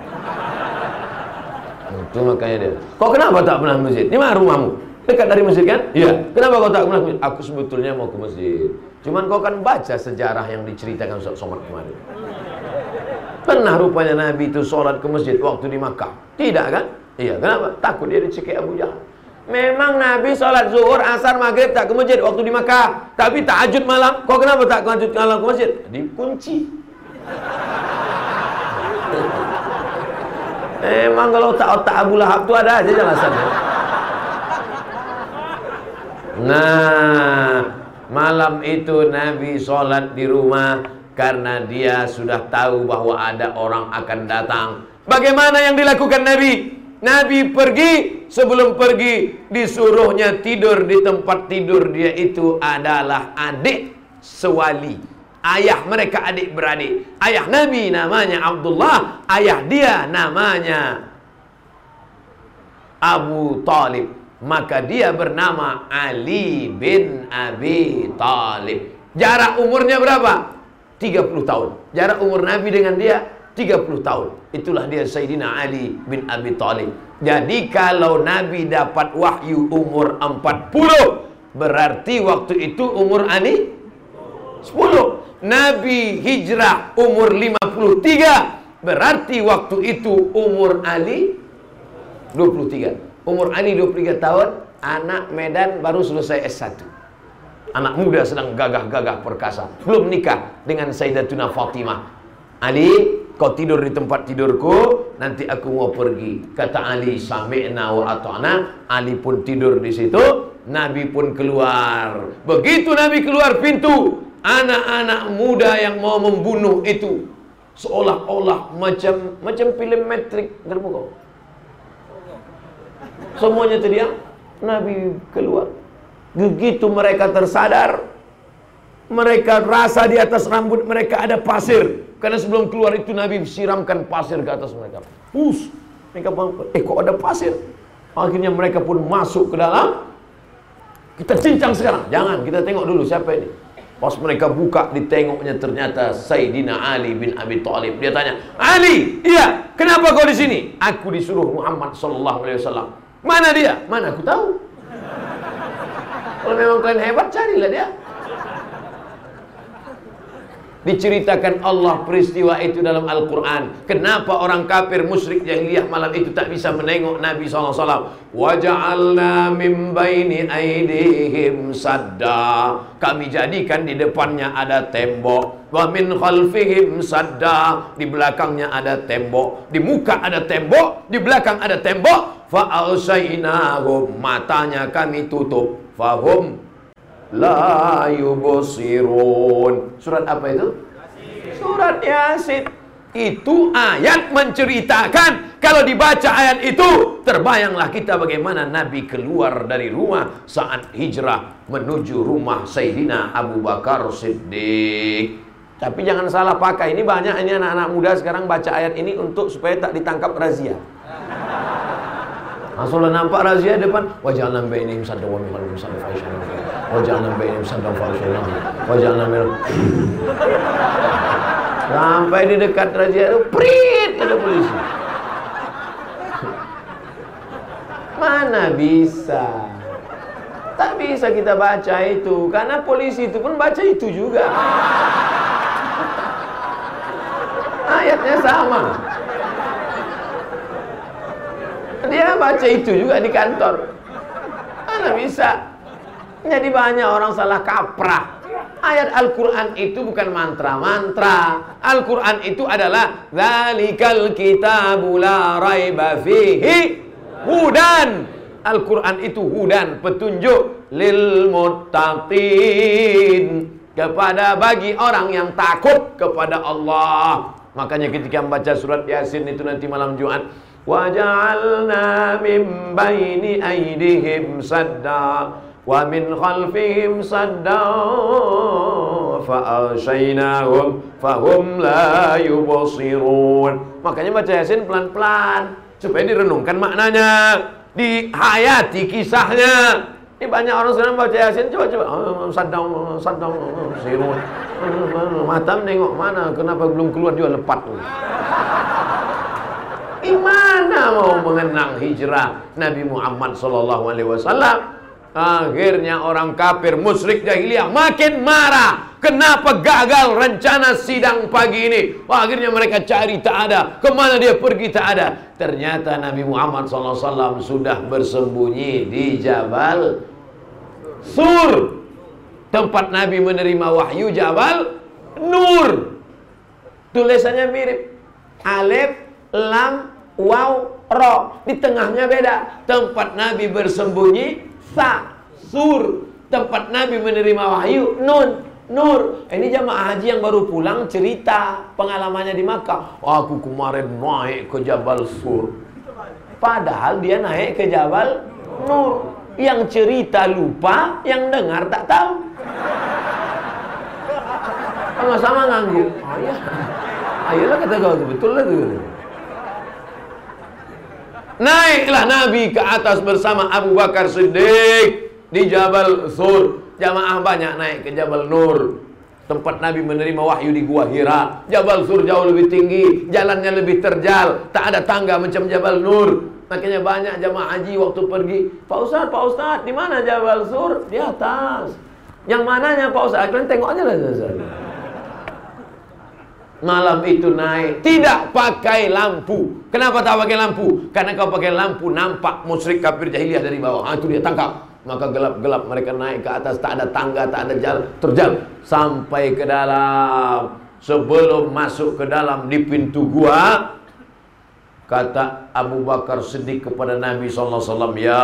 Itu makanya dia. Kau kenapa tak pernah ke masjid? Di mana rumahmu? Dekat dari masjid kan? Iya. Kenapa kau tak pernah ke masjid? Aku sebetulnya mau ke masjid. Cuman kau kan baca sejarah yang diceritakan Ustaz Somad kemarin. Pernah rupanya Nabi itu sholat ke masjid waktu di Makkah? Tidak kan? Iya, kenapa? Takut dia dicekik Abu Jahal. Memang Nabi sholat zuhur, asar, maghrib tak ke masjid waktu di Makkah. Tapi tahajud malam. Kau kenapa tak lanjut malam ke masjid? Dikunci. Emang kalau tak otak Abu Lahab tu ada aja alasannya. Nah, malam itu Nabi sholat di rumah karena dia sudah tahu bahwa ada orang akan datang. Bagaimana yang dilakukan Nabi? Nabi pergi, sebelum pergi disuruhnya tidur di tempat tidur dia itu adalah adik sewali. Ayah mereka adik beradik. Ayah Nabi namanya Abdullah, ayah dia namanya Abu Talib. Maka dia bernama Ali bin Abi Talib. Jarak umurnya berapa? 30 tahun. Jarak umur Nabi dengan dia 30 tahun. Itulah dia Sayyidina Ali bin Abi Talib. Jadi kalau Nabi dapat wahyu umur 40, berarti waktu itu umur Ali 10. Nabi hijrah umur 53, berarti waktu itu umur Ali 23. Umur Ali 23 tahun, anak Medan baru selesai S1. Anak muda sedang gagah-gagah perkasa. Belum nikah dengan Sayyidatuna Fatimah. Ali, kau tidur di tempat tidurku, nanti aku mau pergi. Kata Ali, sami'na wa ata'na. Ali pun tidur di situ, Nabi pun keluar. Begitu Nabi keluar pintu, anak-anak muda yang mau membunuh itu seolah-olah macam macam film metrik terbuka. Semuanya terdiam, Nabi keluar. Begitu mereka tersadar, mereka rasa di atas rambut mereka ada pasir. Karena sebelum keluar itu Nabi siramkan pasir ke atas mereka. Pus, mereka eh kok ada pasir? Akhirnya mereka pun masuk ke dalam. Kita cincang sekarang. Jangan, kita tengok dulu siapa ini. Pas mereka buka, ditengoknya ternyata Sayyidina Ali bin Abi Thalib. Dia tanya, Ali, iya, kenapa kau di sini? Aku disuruh Muhammad Sallallahu Alaihi Wasallam. Mana dia? Mana aku tahu. Kalau memang kalian hebat, carilah dia. Diceritakan Allah peristiwa itu dalam Al-Quran. Kenapa orang kafir musyrik jahiliyah malam itu tak bisa menengok Nabi SAW? Waja'alna min baini aidihim sadda. Kami jadikan di depannya ada tembok. Wa min khalfihim sadda. Di belakangnya ada tembok. Di muka ada tembok. Di belakang ada tembok. Fa'alsainahum. Matanya kami tutup fahum la yubsirun. Surat apa itu? Surat Yasin. Itu ayat menceritakan kalau dibaca ayat itu terbayanglah kita bagaimana Nabi keluar dari rumah saat hijrah menuju rumah Sayyidina Abu Bakar Siddiq. Tapi jangan salah pakai. Ini banyak ini anak-anak muda sekarang baca ayat ini untuk supaya tak ditangkap razia. Rasulullah nampak razia depan wajah bainihim sadda wa min khalfihim fahishan wajah lam bainihim sadda fahishan wajah lam sampai di dekat razia itu prit ada polisi. Mana bisa? Tak bisa kita baca itu karena polisi itu pun baca itu juga. Ayatnya sama dia baca itu juga di kantor. Mana bisa? Jadi banyak orang salah kaprah. Ayat Al-Quran itu bukan mantra-mantra. Al-Quran itu adalah Zalikal kitabu la raiba fihi hudan. Al-Quran itu hudan, petunjuk lil muttaqin. Kepada bagi orang yang takut kepada Allah. Makanya ketika membaca surat Yasin itu nanti malam Jumat. وجعلنا من بين أيديهم سدا ومن خلفهم سدا فأغشيناهم فهم لا يبصرون makanya baca Yasin pelan-pelan supaya direnungkan maknanya dihayati kisahnya ini banyak orang sekarang baca Yasin coba-coba sadang sadang sirun mata nengok mana kenapa belum keluar juga lepat Gimana mau mengenang hijrah Nabi Muhammad sallallahu alaihi wasallam? Akhirnya orang kafir musyrik jahiliyah makin marah. Kenapa gagal rencana sidang pagi ini? Akhirnya mereka cari tak ada. Ke mana dia pergi tak ada. Ternyata Nabi Muhammad SAW sudah bersembunyi di Jabal Sur. Tempat Nabi menerima wahyu Jabal Nur. Tulisannya mirip. Alif, Lam, waw, ro. Di tengahnya beda. Tempat Nabi bersembunyi, sa, sur. Tempat Nabi menerima wahyu, nun, nur. Ini jamaah haji yang baru pulang cerita pengalamannya di Makkah. Aku kemarin naik ke Jabal Sur. Padahal dia naik ke Jabal Nur. Yang cerita lupa, yang dengar tak tahu. Sama-sama nganggu. Oh iya. Ayolah kata kau betul lah tu. Naiklah Nabi ke atas bersama Abu Bakar Siddiq di Jabal Sur. Jamaah banyak naik ke Jabal Nur. Tempat Nabi menerima wahyu di Gua Hira. Jabal Sur jauh lebih tinggi, jalannya lebih terjal, tak ada tangga macam Jabal Nur. Makanya banyak jamaah haji waktu pergi, Pak Ustaz, Pak Ustaz, di mana Jabal Sur? Di atas. Yang mananya Pak Ustaz? Kalian tengok aja lah Ustaz. Malam itu naik. Tidak pakai lampu. Kenapa tak pakai lampu? Karena kau pakai lampu Nampak musyrik kafir jahiliyah dari bawah. Ha, Itu dia tangkap. Maka gelap-gelap mereka naik ke atas. Tak ada tangga, tak ada jalan Terjal. Sampai ke dalam. Sebelum masuk ke dalam Di pintu gua Kata Abu Bakar Siddiq kepada Nabi SAW Ya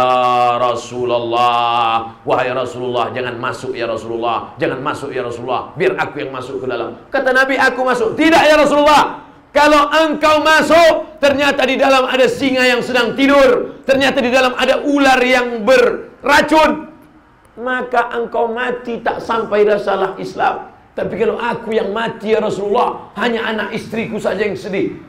Rasulullah Wahai Rasulullah Jangan masuk ya Rasulullah Jangan masuk ya Rasulullah Biar aku yang masuk ke dalam. Kata Nabi aku masuk. Tidak ya Rasulullah Kalau engkau masuk Ternyata di dalam ada singa yang sedang tidur Ternyata di dalam ada ular yang beracun Maka engkau mati tak sampai salah Islam. Tapi kalau aku yang mati ya Rasulullah Hanya anak istriku saja yang sedih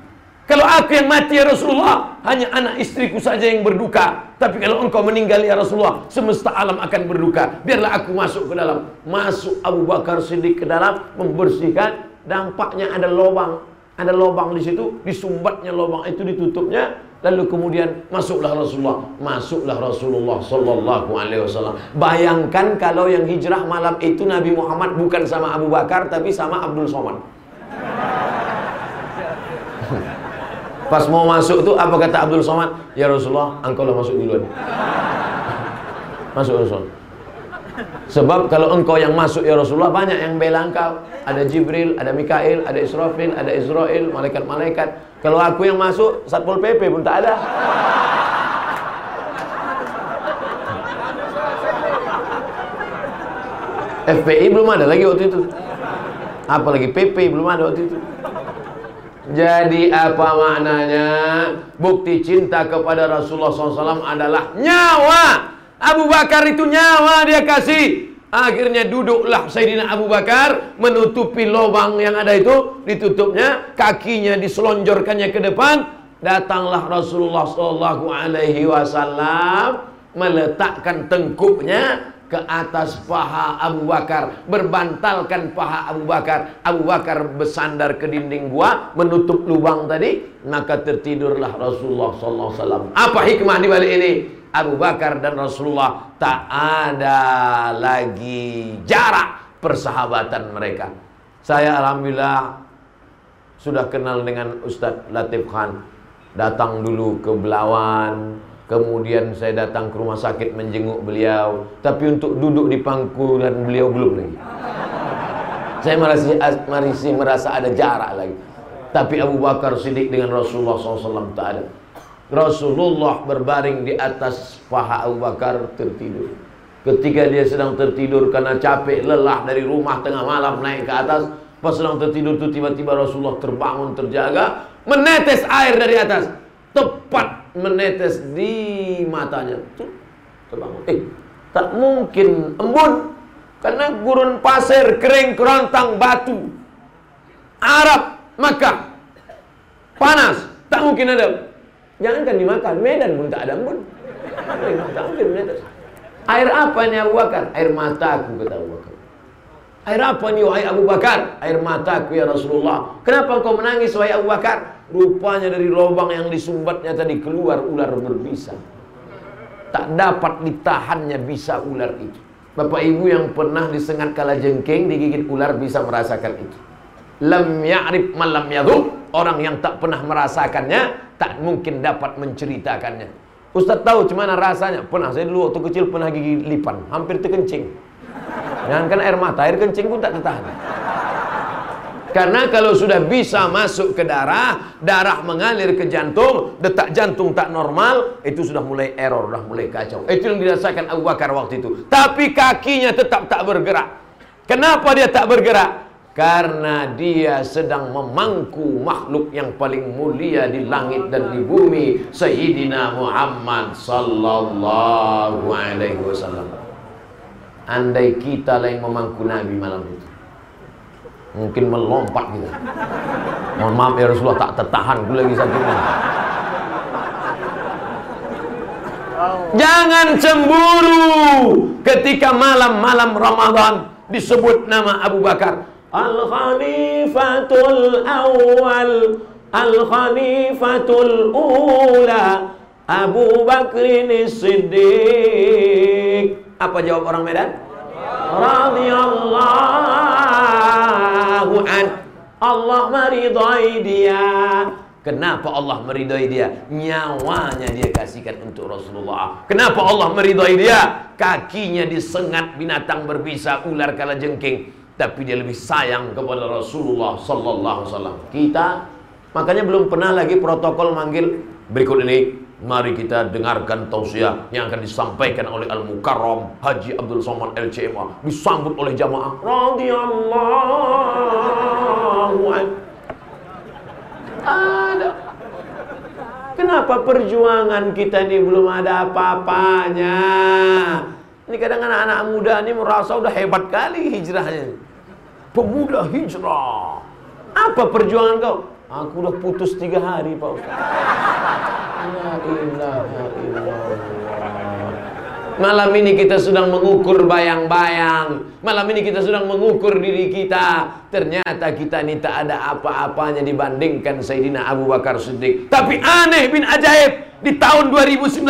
kalau aku yang mati ya Rasulullah, hanya anak istriku saja yang berduka. Tapi kalau engkau meninggal ya Rasulullah, semesta alam akan berduka. Biarlah aku masuk ke dalam. Masuk Abu Bakar Siddiq ke dalam, membersihkan. Dampaknya ada lubang. Ada lubang di situ, disumbatnya lubang itu ditutupnya. Lalu kemudian masuklah Rasulullah, masuklah Rasulullah Sallallahu Alaihi Wasallam. Bayangkan kalau yang hijrah malam itu Nabi Muhammad bukan sama Abu Bakar, tapi sama Abdul Somad. Pas mau masuk tu apa kata Abdul Somad? Ya Rasulullah, engkau lah masuk duluan. Masuk Rasul. Sebab kalau engkau yang masuk ya Rasulullah banyak yang bela engkau. Ada Jibril, ada Mikail, ada Israfil, ada Israel, malaikat-malaikat. Kalau aku yang masuk, Satpol PP pun tak ada. FPI belum ada lagi waktu itu. Apalagi PP belum ada waktu itu. Jadi apa maknanya? Bukti cinta kepada Rasulullah SAW adalah nyawa. Abu Bakar itu nyawa dia kasih. Akhirnya duduklah Sayyidina Abu Bakar menutupi lubang yang ada itu, ditutupnya, kakinya diselonjorkannya ke depan. Datanglah Rasulullah SAW meletakkan tengkuknya ke atas paha Abu Bakar berbantalkan paha Abu Bakar. Abu Bakar bersandar ke dinding gua menutup lubang tadi maka tertidurlah Rasulullah sallallahu alaihi wasallam. Apa hikmah di balik ini? Abu Bakar dan Rasulullah tak ada lagi jarak persahabatan mereka. Saya alhamdulillah sudah kenal dengan Ustadz Latif Khan. Datang dulu ke Belawan Kemudian saya datang ke rumah sakit menjenguk beliau. Tapi untuk duduk di pangku dan beliau belum lagi. Saya masih, masih merasa ada jarak lagi. Tapi Abu Bakar Siddiq dengan Rasulullah SAW tak ada. Rasulullah berbaring di atas paha Abu Bakar tertidur. Ketika dia sedang tertidur karena capek lelah dari rumah tengah malam naik ke atas Pas sedang tertidur tu tiba-tiba Rasulullah terbangun terjaga Menetes air dari atas. Tepat menetes di matanya. Terbangun. Eh, tak mungkin embun. Karena gurun pasir, kering, kerontang, batu. Arab, Makkah. Panas. Tak mungkin ada. Jangankan dimakan, Medan pun tak ada embun. Tak mungkin menetes. Air apa ini Abu Bakar? Air mataku kata Abu Bakar. Air apa ini wahai Abu Bakar? Air mataku ya Rasulullah. Kenapa kau menangis wahai Abu Bakar? Rupanya dari lubang yang disumbatnya tadi keluar ular berbisa. Tak dapat ditahannya bisa ular itu. Bapak ibu yang pernah disengat kala jengking digigit ular bisa merasakan itu. Lam ya'rif malam yadhuk. Orang yang tak pernah merasakannya tak mungkin dapat menceritakannya. Ustaz tahu cemana rasanya? Pernah saya dulu waktu kecil pernah gigit lipan, hampir terkencing. Jangan kan air mata, air kencing pun tak tertahan. Karena kalau sudah bisa masuk ke darah, darah mengalir ke jantung, detak jantung tak normal, itu sudah mulai error, sudah mulai kacau. Itu yang dirasakan Abu Bakar waktu itu. Tapi kakinya tetap tak bergerak. Kenapa dia tak bergerak? karena dia sedang memangku makhluk yang paling mulia di langit dan di bumi Sayyidina Muhammad sallallahu alaihi wasallam andai kita lah yang memangku Nabi malam itu mungkin melompat kita mohon maaf ya Rasulullah tak tertahan gue lagi sakitnya Jangan cemburu ketika malam-malam Ramadan disebut nama Abu Bakar. Al-Khalifatul Awal Al-Khalifatul Ula Abu Bakrin Siddiq Apa jawab orang Medan? Radiyallahu an Allah meridai dia Kenapa Allah meridai dia? Nyawanya dia kasihkan untuk Rasulullah. Kenapa Allah meridai dia? Kakinya disengat binatang berbisa, ular kala jengking. Tapi dia lebih sayang kepada Rasulullah sallallahu alaihi wasallam. Kita makanya belum pernah lagi protokol manggil berikut ini. Mari kita dengarkan tausiah yang akan disampaikan oleh Al Mukarram Haji Abdul Somad LCMA disambut oleh jamaah radhiyallahu ada. Kenapa perjuangan kita ini belum ada apa-apanya? Ini kadang anak-anak muda ini merasa udah hebat kali hijrahnya. Pemuda hijrah. Apa perjuangan kau? Aku udah putus tiga hari Pak Ustaz. Illallah. Malam ini kita sedang mengukur bayang-bayang. Malam ini kita sedang mengukur diri kita. Ternyata kita ini tak ada apa-apanya dibandingkan Sayyidina Abu Bakar Siddiq. Tapi aneh bin ajaib. Di tahun 2019,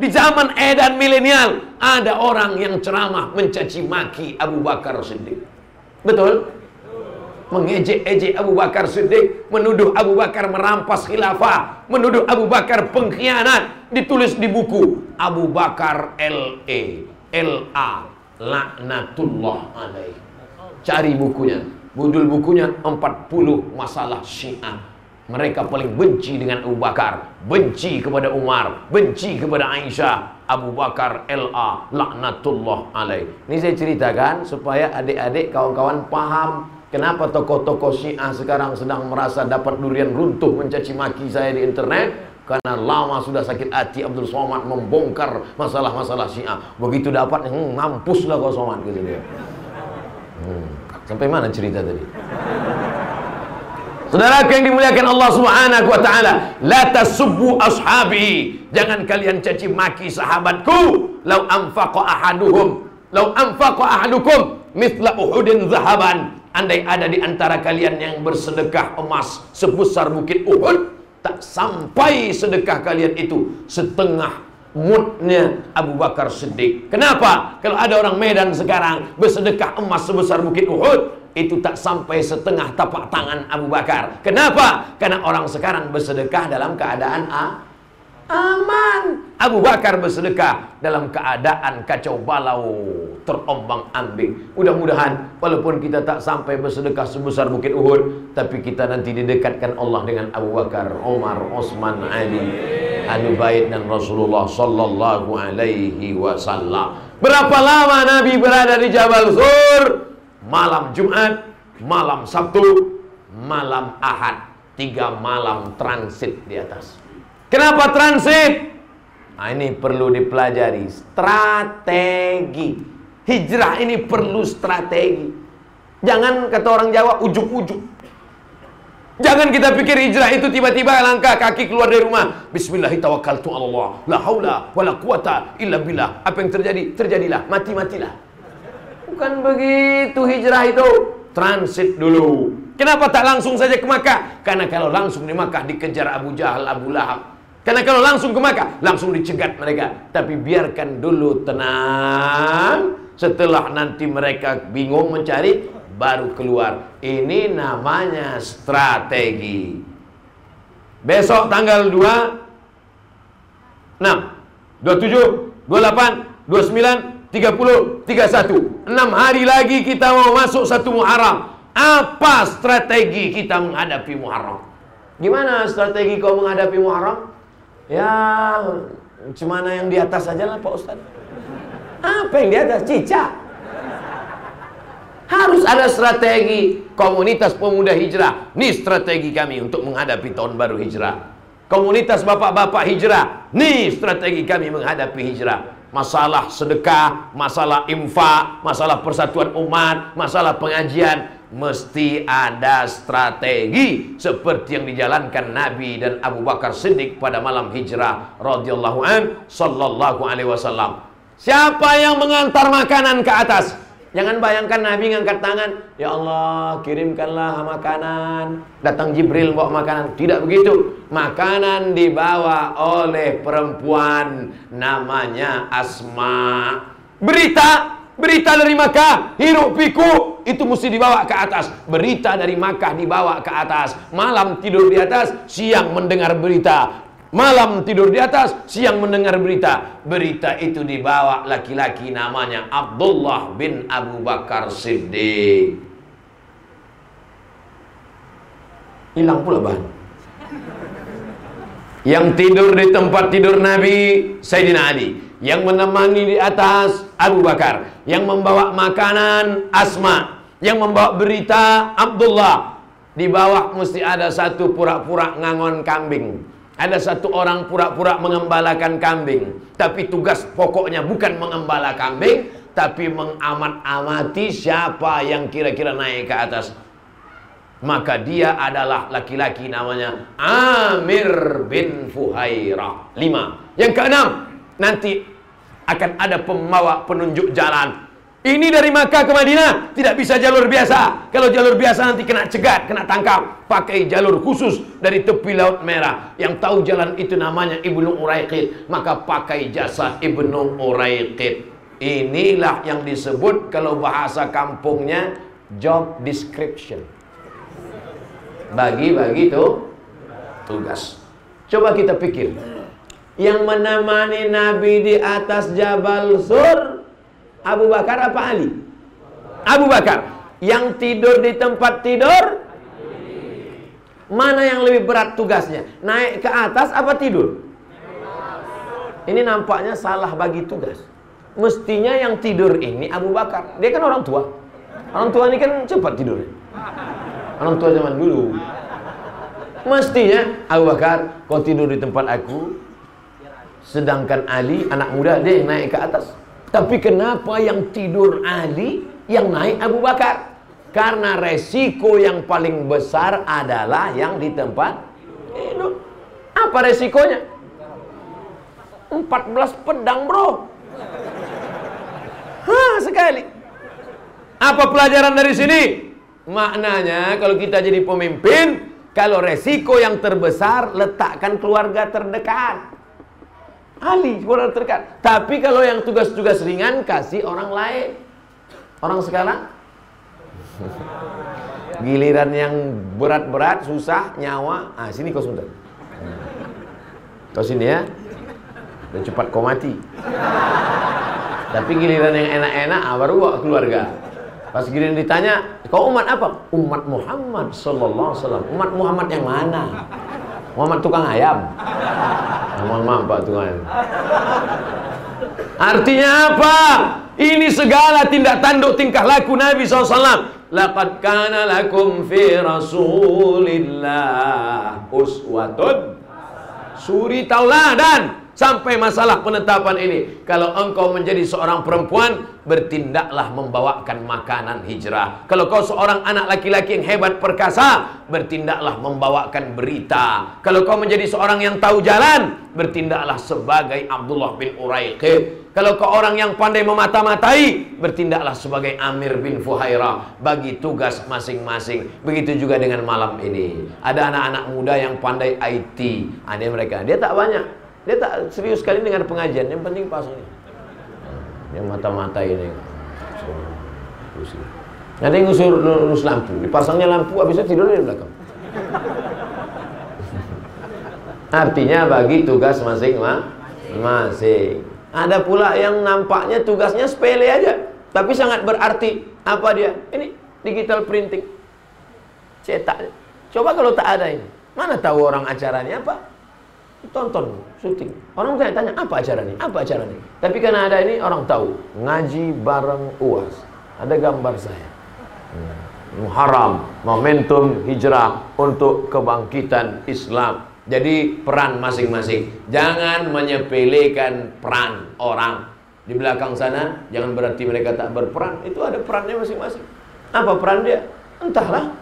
di zaman edan milenial, ada orang yang ceramah mencaci maki Abu Bakar Siddiq. Betul? Mengejek-ejek Abu Bakar Siddiq, menuduh Abu Bakar merampas khilafah, menuduh Abu Bakar pengkhianat, ditulis di buku Abu Bakar LE, LA, laknatullah alaih. Cari bukunya. Budul bukunya 40 masalah Syiah. Mereka paling benci dengan Abu Bakar, benci kepada Umar, benci kepada Aisyah, Abu Bakar LA laknatullah alaih. Ini saya ceritakan supaya adik-adik kawan-kawan paham Kenapa tokoh-tokoh Syiah sekarang sedang merasa dapat durian runtuh mencaci maki saya di internet? Karena lama sudah sakit hati Abdul Somad membongkar masalah-masalah Syiah. Begitu dapat, hmm, mampuslah kau Somad gitu dia. Hmm. Sampai mana cerita tadi? Saudara yang dimuliakan Allah Subhanahu wa taala, la tasubbu ashabi. Jangan kalian caci maki sahabatku. Lau anfaqa ahaduhum, lau anfaqa ahadukum mithla Uhudin zahaban Andai ada di antara kalian yang bersedekah emas sebesar bukit Uhud, tak sampai sedekah kalian itu setengah mutnya Abu Bakar Siddiq. Kenapa? Kalau ada orang Medan sekarang bersedekah emas sebesar bukit Uhud, itu tak sampai setengah tapak tangan Abu Bakar. Kenapa? Karena orang sekarang bersedekah dalam keadaan A aman. Abu Bakar bersedekah dalam keadaan kacau balau, terombang ambing. Mudah-mudahan walaupun kita tak sampai bersedekah sebesar Bukit Uhud, tapi kita nanti didekatkan Allah dengan Abu Bakar, Umar, Osman, Ali, Anu Bait dan Rasulullah sallallahu alaihi wasallam. Berapa lama Nabi berada di Jabal Sur? Malam Jumat, malam Sabtu, malam Ahad. Tiga malam transit di atas. Kenapa transit? Nah, ini perlu dipelajari. Strategi. Hijrah ini perlu strategi. Jangan kata orang Jawa ujuk-ujuk. Jangan kita pikir hijrah itu tiba-tiba langkah kaki keluar dari rumah. Bismillahirrahmanirrahim. Allah. La haula quwata illa billah. Apa yang terjadi? Terjadilah. Mati-matilah. Bukan begitu hijrah itu. Transit dulu. Kenapa tak langsung saja ke Makkah? Karena kalau langsung di Makkah dikejar Abu Jahal, Abu Lahab, karena kalau langsung ke Makkah, langsung dicegat mereka. Tapi biarkan dulu tenang. Setelah nanti mereka bingung mencari, baru keluar. Ini namanya strategi. Besok tanggal 2, 6, 27, 28, 29, 30, 31. 6 hari lagi kita mau masuk satu Muharram. Apa strategi kita menghadapi Muharram? Gimana strategi kau menghadapi Muharram? Ya, cuma yang di atas saja lah Pak Ustaz. Apa yang di atas? Cicak. Harus ada strategi komunitas pemuda hijrah. Ini strategi kami untuk menghadapi tahun baru hijrah. Komunitas bapak-bapak hijrah. Nih strategi kami menghadapi hijrah. Masalah sedekah, masalah infak, masalah persatuan umat, masalah pengajian. Mesti ada strategi seperti yang dijalankan Nabi dan Abu Bakar Siddiq pada malam hijrah radhiyallahu an sallallahu alaihi wasallam. Siapa yang mengantar makanan ke atas? Jangan bayangkan Nabi ngangkat tangan, Ya Allah kirimkanlah makanan. Datang Jibril bawa makanan. Tidak begitu. Makanan dibawa oleh perempuan namanya Asma. Berita, berita dari Makkah, hiruk piku itu mesti dibawa ke atas. Berita dari Makkah dibawa ke atas. Malam tidur di atas, siang mendengar berita. Malam tidur di atas, siang mendengar berita. Berita itu dibawa laki-laki namanya Abdullah bin Abu Bakar Siddiq. Hilang pula bahan. Yang tidur di tempat tidur Nabi Sayyidina Ali. Yang menemani di atas Abu Bakar. Yang membawa makanan Asma. Yang membawa berita Abdullah. Di bawah mesti ada satu pura-pura ngangon kambing. Ada satu orang pura-pura mengembalakan kambing Tapi tugas pokoknya bukan mengembala kambing Tapi mengamat-amati siapa yang kira-kira naik ke atas Maka dia adalah laki-laki namanya Amir bin Fuhairah Lima Yang keenam Nanti akan ada pembawa penunjuk jalan ini dari Makkah ke Madinah tidak bisa jalur biasa. Kalau jalur biasa nanti kena cegat, kena tangkap. Pakai jalur khusus dari tepi Laut Merah. Yang tahu jalan itu namanya Ibnu Uraiqid, maka pakai jasa Ibnu Uraiqid. Inilah yang disebut kalau bahasa kampungnya job description. Bagi-bagi itu tugas. Coba kita pikir. Yang menemani Nabi di atas Jabal Sur Abu Bakar apa Ali? Abu Bakar. Yang tidur di tempat tidur? Mana yang lebih berat tugasnya? Naik ke atas apa tidur? Ini nampaknya salah bagi tugas. Mestinya yang tidur ini Abu Bakar. Dia kan orang tua. Orang tua ini kan cepat tidur. Orang tua zaman dulu. Mestinya Abu Bakar, kau tidur di tempat aku. Sedangkan Ali, anak muda, dia naik ke atas. Tapi kenapa yang tidur Ali yang naik Abu Bakar? Karena resiko yang paling besar adalah yang di tempat hidup. Apa resikonya? 14 pedang bro. Hah sekali. Apa pelajaran dari sini? Maknanya kalau kita jadi pemimpin, kalau resiko yang terbesar letakkan keluarga terdekat. Ali keluarga terdekat. Tapi kalau yang tugas-tugas ringan kasih orang lain. Orang sekarang giliran yang berat-berat, susah, nyawa, ah sini kau sudah. Kau sini ya. Dan cepat kau mati. Tapi giliran yang enak-enak, ah, baru keluarga. Pas giliran ditanya, kau umat apa? Umat Muhammad sallallahu alaihi wasallam. Umat Muhammad yang mana? Muhammad tukang ayam. Mohon maaf Pak Tuhan. Artinya apa? Ini segala tindak tanduk tingkah laku Nabi SAW. Laqad kana lakum fi Rasulillah uswatun suri tauladan Sampai masalah penetapan ini. Kalau engkau menjadi seorang perempuan Bertindaklah membawakan makanan hijrah. Kalau kau seorang anak laki-laki yang hebat perkasa Bertindaklah membawakan berita. Kalau kau menjadi seorang yang tahu jalan Bertindaklah sebagai Abdullah bin Uraiqid Kalau kau orang yang pandai memata-matai Bertindaklah sebagai Amir bin Fuhairah. Bagi tugas masing-masing. Begitu juga dengan malam ini. Ada anak-anak muda yang pandai IT Ada mereka, dia tak banyak dia tak serius sekali dengan pengajian. Yang penting pasangnya. Yang mata-mata ini. Nanti ngusur lurus lampu. Dipasangnya lampu, habis itu tidur di belakang. Artinya bagi tugas masing-masing. Ada pula yang nampaknya tugasnya sepele aja. Tapi sangat berarti. Apa dia? Ini digital printing. Cetak. Coba kalau tak ada ini. Mana tahu orang acaranya apa? Tonton syuting. Orang tanya, tanya apa acara ini? Apa acara ini? Tapi karena ada ini orang tahu ngaji bareng uas. Ada gambar saya. Muharram, momentum hijrah untuk kebangkitan Islam. Jadi peran masing-masing. Jangan menyepelekan peran orang. Di belakang sana jangan berarti mereka tak berperan. Itu ada perannya masing-masing. Apa peran dia? Entahlah.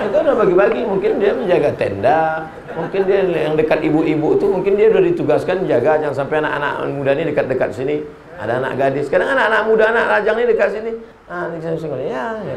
Itu udah bagi-bagi. Mungkin dia menjaga tenda. Mungkin dia yang dekat ibu-ibu itu mungkin dia sudah ditugaskan jaga jangan sampai anak-anak muda ini dekat-dekat sini. Ada anak gadis. Kadang anak-anak muda, anak rajang ini dekat sini. Ah, ini saya ya, ya.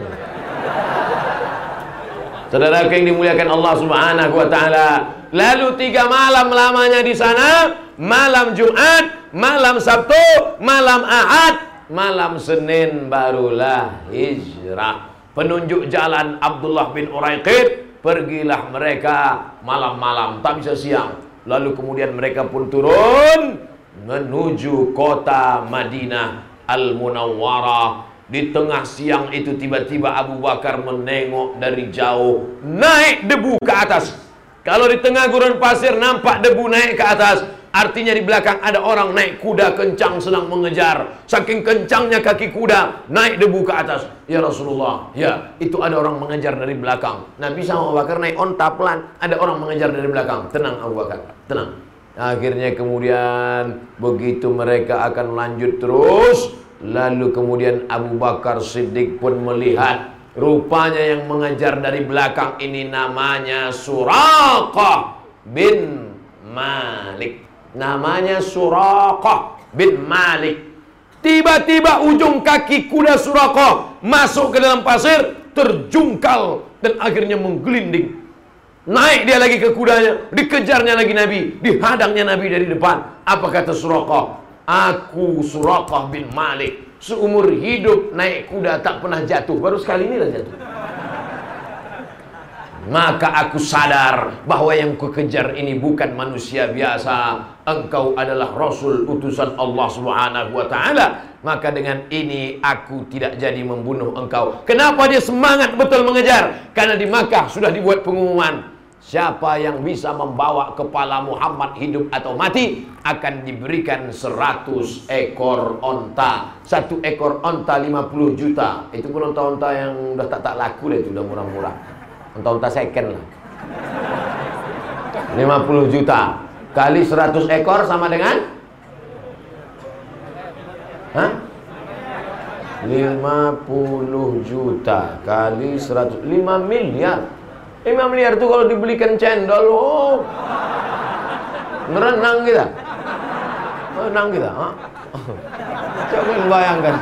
Saudara yang dimuliakan Allah Subhanahu wa taala. Lalu tiga malam lamanya di sana, malam Jumat, malam Sabtu, malam Ahad, malam Senin barulah hijrah. Penunjuk jalan Abdullah bin Uraiqid, pergilah mereka malam-malam, tak bisa siang. Lalu kemudian mereka pun turun menuju kota Madinah Al-Munawwarah. Di tengah siang itu tiba-tiba Abu Bakar menengok dari jauh naik debu ke atas. Kalau di tengah gurun pasir nampak debu naik ke atas, artinya di belakang ada orang naik kuda kencang sedang mengejar. Saking kencangnya kaki kuda naik debu ke atas. Ya Rasulullah, ya itu ada orang mengejar dari belakang. Nabi sama Abu Bakar naik onta pelan, ada orang mengejar dari belakang. Tenang Abu Bakar, tenang. Akhirnya kemudian begitu mereka akan lanjut terus Lalu kemudian Abu Bakar Siddiq pun melihat Rupanya yang mengejar dari belakang ini namanya Suraqah bin Malik Namanya Suraqah bin Malik Tiba-tiba ujung kaki kuda Suraqah Masuk ke dalam pasir Terjungkal dan akhirnya menggelinding Naik dia lagi ke kudanya, dikejarnya lagi Nabi, dihadangnya Nabi dari depan. Apa kata Suraqah? Aku Suraqah bin Malik, seumur hidup naik kuda tak pernah jatuh, baru sekali ini lah jatuh. Maka aku sadar bahwa yang kukejar ini bukan manusia biasa. Engkau adalah Rasul utusan Allah Subhanahu wa taala. Maka dengan ini aku tidak jadi membunuh engkau. Kenapa dia semangat betul mengejar? Karena di Makkah sudah dibuat pengumuman Siapa yang bisa membawa kepala Muhammad hidup atau mati akan diberikan 100 ekor onta. Satu ekor onta 50 juta. Itu pun onta-onta yang udah tak tak laku deh, itu udah murah-murah. Onta-onta second lah. 50 juta kali 100 ekor sama dengan Hah? 50 juta kali 100 5 miliar 5 miliar itu kalau dibelikan cendol, oh, ngerenang kita. Renang kita. Ha? Coba bayangkan.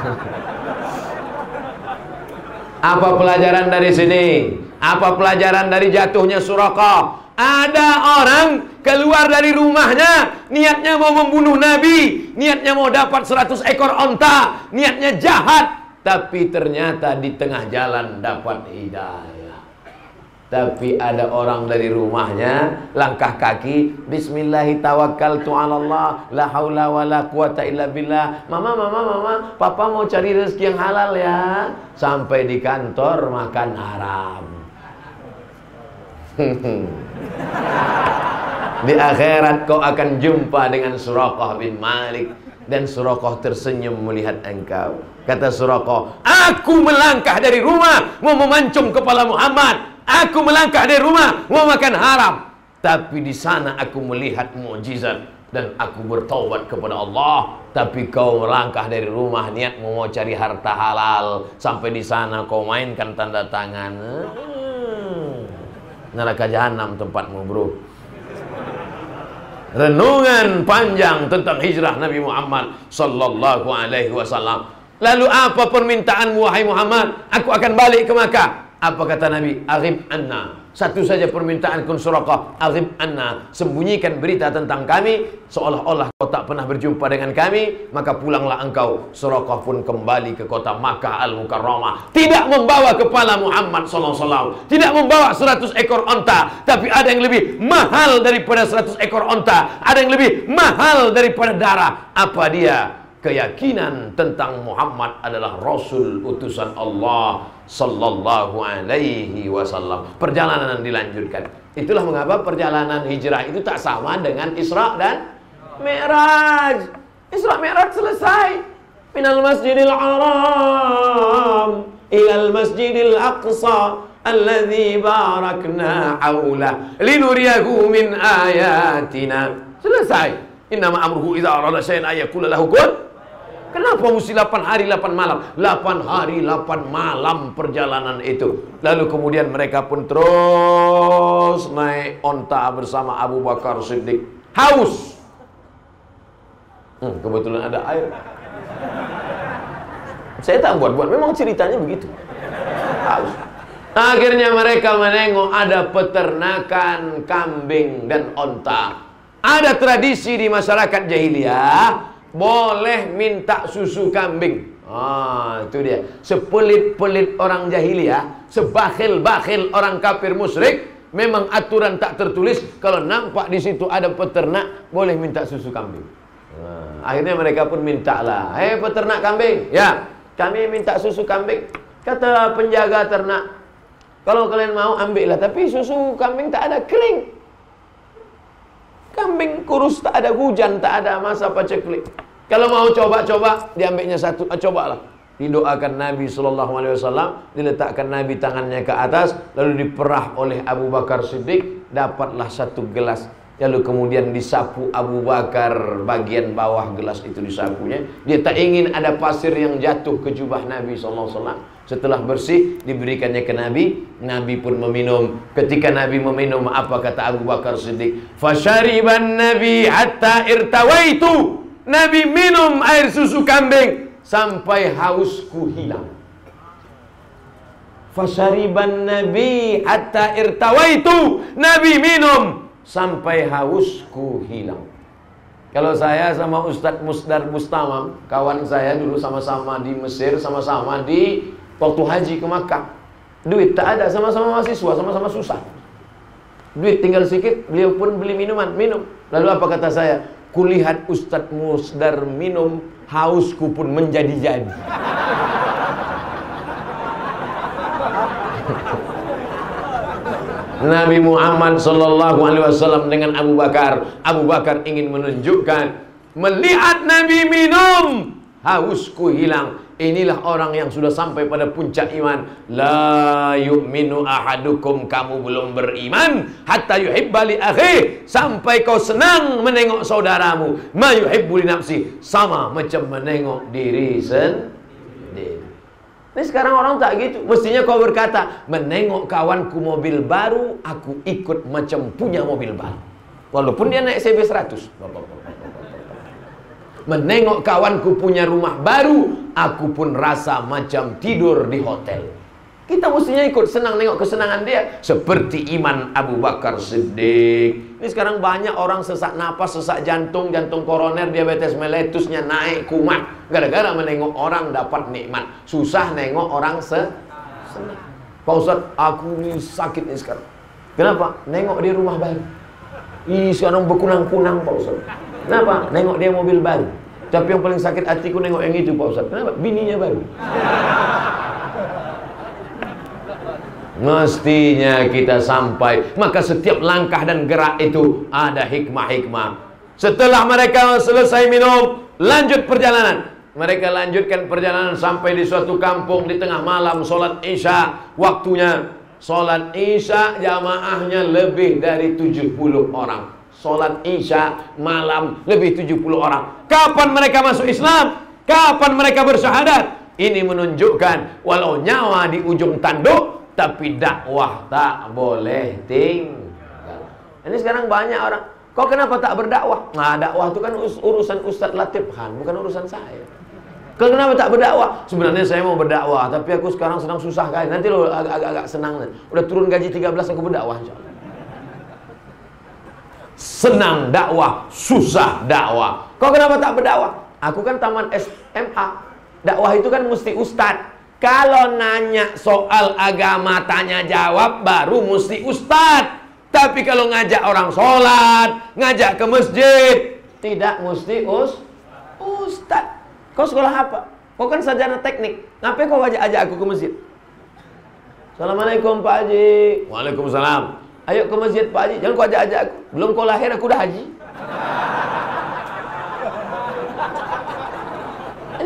Apa pelajaran dari sini? Apa pelajaran dari jatuhnya Suraka? Ada orang keluar dari rumahnya, niatnya mau membunuh Nabi, niatnya mau dapat 100 ekor onta, niatnya jahat, tapi ternyata di tengah jalan dapat hidayah. Tapi ada orang dari rumahnya langkah kaki Bismillahirrahmanirrahim La haula wa la quwata illa billah. Mama, mama, mama Papa mau cari rezeki yang halal ya. Sampai di kantor makan haram Di akhirat kau akan jumpa dengan Suraqah bin Malik Dan Suraqah tersenyum melihat engkau Kata Suraqah Aku melangkah dari rumah Mau memancung kepala Muhammad Aku melangkah dari rumah mau makan haram. Tapi di sana aku melihat mukjizat dan aku bertobat kepada Allah. Tapi kau melangkah dari rumah niat mau cari harta halal sampai di sana kau mainkan tanda tangan. Hmm. Neraka jahanam tempatmu bro. Renungan panjang tentang hijrah Nabi Muhammad sallallahu alaihi wasallam. Lalu apa permintaanmu wahai Muhammad? Aku akan balik ke Makkah. Apa kata Nabi? Aghib anna. Satu saja permintaan kun Suraqah. Aghib anna. Sembunyikan berita tentang kami. Seolah-olah kau tak pernah berjumpa dengan kami. Maka pulanglah engkau. Suraqah pun kembali ke kota Makkah Al-Mukarramah. Tidak membawa kepala Muhammad SAW. Tidak membawa 100 ekor onta. Tapi ada yang lebih mahal daripada 100 ekor onta. Ada yang lebih mahal daripada darah. Apa dia? Keyakinan tentang Muhammad adalah Rasul utusan Allah sallallahu alaihi wasallam. Perjalanan dilanjutkan. Itulah mengapa perjalanan hijrah itu tak sama dengan Isra dan Mi'raj. Isra Mi'raj selesai. minal masjidil haram ilal masjidil aqsa alladhi barakna haula linuriyahu min ayatina selesai innama amruhu idza arada syai'an ayakula lahu kun Kenapa mesti 8 hari 8 malam? 8 hari 8 malam perjalanan itu. Lalu kemudian mereka pun terus naik onta bersama Abu Bakar Siddiq. Haus. Hmm, kebetulan ada air. Saya tak buat-buat, memang ceritanya begitu. Haus. Akhirnya mereka menengok ada peternakan kambing dan onta. Ada tradisi di masyarakat jahiliyah boleh minta susu kambing. Ah, itu dia. Sepelit-pelit orang jahiliyah, sebakhil-bakhil orang kafir musyrik, memang aturan tak tertulis kalau nampak di situ ada peternak boleh minta susu kambing. Ah, akhirnya mereka pun minta lah. "Hei peternak kambing, ya, kami minta susu kambing." Kata penjaga ternak, "Kalau kalian mau ambillah, tapi susu kambing tak ada kering." Kambing kurus tak ada hujan, tak ada masa paceklik. Kalau mau coba-coba, diambilnya satu, ah, cobalah. Didoakan Nabi Sallallahu Alaihi Wasallam, diletakkan Nabi tangannya ke atas, lalu diperah oleh Abu Bakar Siddiq, dapatlah satu gelas. Lalu kemudian disapu Abu Bakar bagian bawah gelas itu disapunya. Dia tak ingin ada pasir yang jatuh ke jubah Nabi Wasallam. Setelah bersih diberikannya ke Nabi, Nabi pun meminum. Ketika Nabi meminum apa kata Abu Bakar Siddiq? Fashariban Nabi hatta irtawaitu. Nabi minum air susu kambing sampai hausku hilang. Fashariban Nabi hatta irtawaitu. Nabi minum sampai hausku hilang. Kalau saya sama Ustadz Musdar Mustamam, kawan saya dulu sama-sama di Mesir, sama-sama di Waktu haji ke Makkah Duit tak ada, sama-sama mahasiswa, sama-sama susah Duit tinggal sedikit, beliau pun beli minuman, minum Lalu apa kata saya? Kulihat Ustadz Musdar minum, hausku pun menjadi-jadi Nabi Muhammad sallallahu alaihi wasallam dengan Abu Bakar. Abu Bakar ingin menunjukkan melihat Nabi minum, hausku hilang. Inilah orang yang sudah sampai pada puncak iman. La yu'minu ahadukum kamu belum beriman hatta yuhibba li akhi sampai kau senang menengok saudaramu. Ma yuhibbu nafsi sama macam menengok diri sendiri. Ini sekarang orang tak gitu. Mestinya kau berkata, menengok kawanku mobil baru, aku ikut macam punya mobil baru. Walaupun dia naik CB 100. Menengok kawanku punya rumah baru, aku pun rasa macam tidur di hotel. Kita mestinya ikut senang nengok kesenangan dia. Seperti iman Abu Bakar Siddiq. Ini sekarang banyak orang sesak napas, sesak jantung, jantung koroner, diabetes meletusnya naik kumat. Gara-gara menengok orang dapat nikmat. Susah nengok orang se senang Pak Ustaz, aku ini sakit nih sekarang. Kenapa? Nengok dia rumah baru. Ih, sekarang berkunang-kunang Pak Ustaz. Kenapa? Nengok dia mobil baru. Tapi yang paling sakit hatiku nengok yang itu Pak Ustaz. Kenapa? Bininya baru Mestinya kita sampai. Maka setiap langkah dan gerak itu Ada hikmah-hikmah. Setelah mereka selesai minum Lanjut perjalanan. Mereka lanjutkan perjalanan sampai di suatu kampung Di tengah malam Solat Isya. Waktunya Solat Isya jamaahnya lebih dari 70 orang. Solat Isya malam lebih 70 orang. Kapan mereka masuk Islam? Kapan mereka bersyahadat? Ini menunjukkan Walau nyawa di ujung tanduk tapi dakwah tak boleh tinggal. Ini sekarang banyak orang, kok kenapa tak berdakwah? Nah, dakwah itu kan urusan Ustadz Latif Khan, bukan urusan saya. Kenapa tak berdakwah? Sebenarnya saya mau berdakwah, tapi aku sekarang sedang susah kali. Nanti lo agak-agak senang. Udah turun gaji 13 aku berdakwah insyaallah. Senang dakwah, susah dakwah. Kok kenapa tak berdakwah? Aku kan taman SMA. Dakwah itu kan mesti ustadz. Kalau nanya soal agama tanya jawab baru mesti ustad. Tapi kalau ngajak orang sholat, ngajak ke masjid, tidak mesti us ustad. Kau sekolah apa? Kau kan sarjana teknik. Ngapain kau ajak ajak aku ke masjid? Assalamualaikum Pak Haji. Waalaikumsalam. Ayo ke masjid Pak Haji. Jangan kau ajak ajak aku. Belum kau lahir aku udah haji.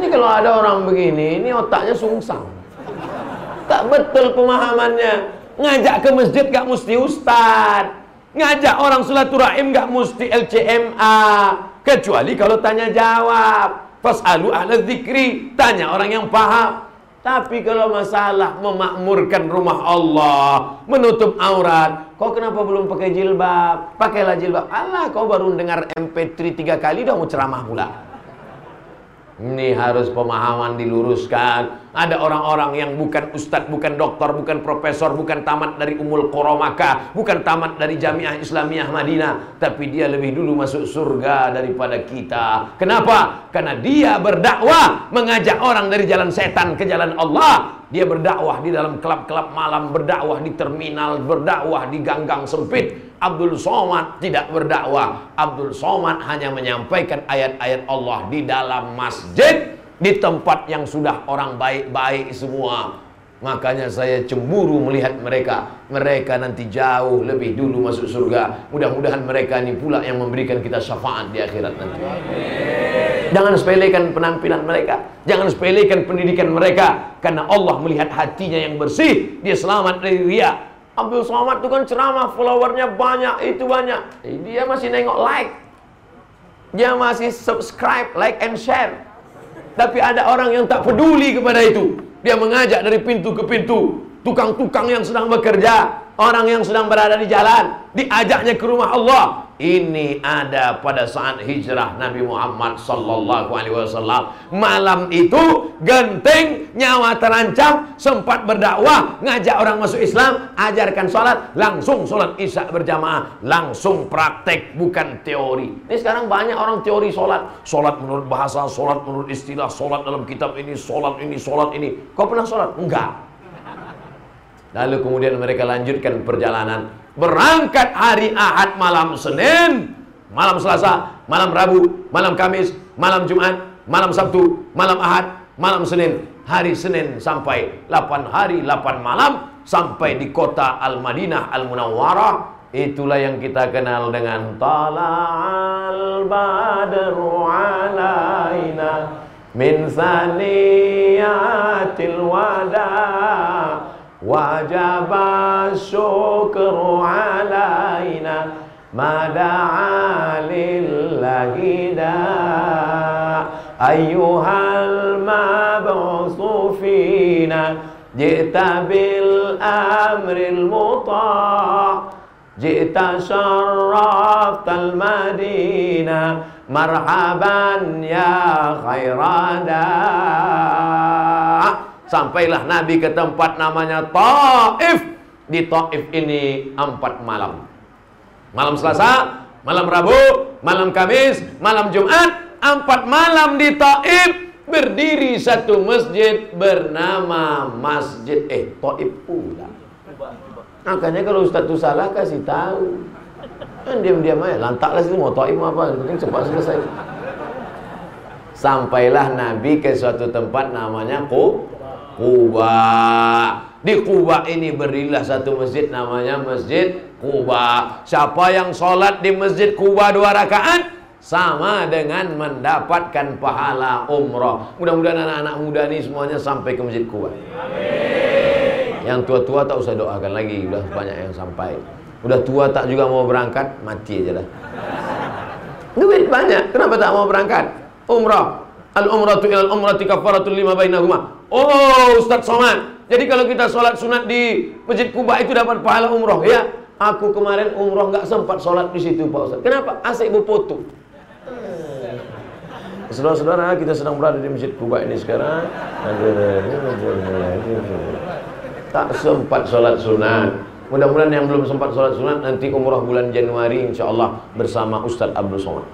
Ini kalau ada orang begini, ini otaknya sungsang. Tak betul pemahamannya. Ngajak ke masjid gak mesti ustad. Ngajak orang silaturahim gak mesti LCMA. Kecuali kalau tanya jawab. Fas'alu ahla dzikri. Tanya orang yang paham. Tapi kalau masalah memakmurkan rumah Allah, menutup aurat, kau kenapa belum pakai jilbab? Pakailah jilbab. Allah, kau baru dengar MP3 tiga kali, udah mau ceramah pula. Ini harus pemahaman diluruskan. Ada orang-orang yang bukan ustadz, bukan dokter, bukan profesor, bukan tamat dari Umul Qura Makkah, bukan tamat dari Jamiah Islamiyah Madinah, tapi dia lebih dulu masuk surga daripada kita. Kenapa? Karena dia berdakwah mengajak orang dari jalan setan ke jalan Allah. Dia berdakwah di dalam klub-klub malam, berdakwah di terminal, berdakwah di gang-gang sempit, Abdul Somad tidak berdakwah. Abdul Somad hanya menyampaikan ayat-ayat Allah di dalam masjid di tempat yang sudah orang baik-baik semua. Makanya saya cemburu melihat mereka. Mereka nanti jauh lebih dulu masuk surga. Mudah-mudahan mereka ini pula yang memberikan kita syafaat di akhirat nanti. Jangan sepelekan penampilan mereka. Jangan sepelekan pendidikan mereka. Karena Allah melihat hatinya yang bersih. Dia selamat dari riak. Abdul Somad itu kan ceramah, followernya banyak, itu banyak. Dia masih nengok like. Dia masih subscribe, like and share. Tapi ada orang yang tak peduli kepada itu. Dia mengajak dari pintu ke pintu. Tukang-tukang yang sedang bekerja. Orang yang sedang berada di jalan. Diajaknya ke rumah Allah. Ini ada pada saat hijrah Nabi Muhammad sallallahu alaihi wasallam. Malam itu genting, nyawa terancam, sempat berdakwah, ngajak orang masuk Islam, ajarkan sholat, langsung sholat Isya berjamaah, langsung praktek bukan teori. Ini sekarang banyak orang teori sholat, sholat menurut bahasa, sholat menurut istilah, sholat dalam kitab ini, sholat ini, sholat ini. Kau pernah sholat? Enggak. Lalu kemudian mereka lanjutkan perjalanan. Berangkat hari Ahad malam Senin, malam Selasa, malam Rabu, malam Kamis, malam Jumat, malam Sabtu, malam Ahad, malam Senin, hari Senin sampai 8 hari 8 malam sampai di kota Al-Madinah Al-Munawwarah. Itulah yang kita kenal dengan tala'al badru alaina min saniyatil wada' وجب الشكر علينا ما دعا لله داء أيها المبعوث فينا جئت بالأمر المطاع. جئت شرفت المدينة. مرحبا يا خير داء Sampailah Nabi ke tempat namanya Taif. Di Taif ini empat malam. Malam Selasa, malam Rabu, malam Kamis, malam Jumat, empat malam di Taif berdiri satu masjid bernama Masjid eh Taif pula. Makanya kalau Ustaz itu salah kasih tahu. Kan diam-diam aja, lantaklah sih mau Taif apa, penting cepat selesai. Sampailah Nabi ke suatu tempat namanya Qub Kuba. Di Kuba ini berilah satu masjid namanya Masjid Kuba. Siapa yang sholat di Masjid Kuba dua rakaat sama dengan mendapatkan pahala umrah. Mudah-mudahan anak-anak muda ini semuanya sampai ke Masjid Kuba. Amin. Yang tua-tua tak usah doakan lagi, udah banyak yang sampai. Udah tua tak juga mau berangkat, mati aja lah. Duit banyak, kenapa tak mau berangkat? Umrah. Al-umratu ilal umrati kafaratul lima bainahuma. Oh, Ustaz Somad. Jadi kalau kita sholat sunat di Masjid Kuba itu dapat pahala umroh, ya? Aku kemarin umroh nggak sempat sholat di situ, Pak Ustaz. Kenapa? Asik berfoto. Saudara-saudara, kita sedang berada di Masjid Kuba ini sekarang. Tak sempat sholat sunat. Mudah-mudahan yang belum sempat sholat sunat nanti umroh bulan Januari insya Allah bersama Ustaz Abdul Somad.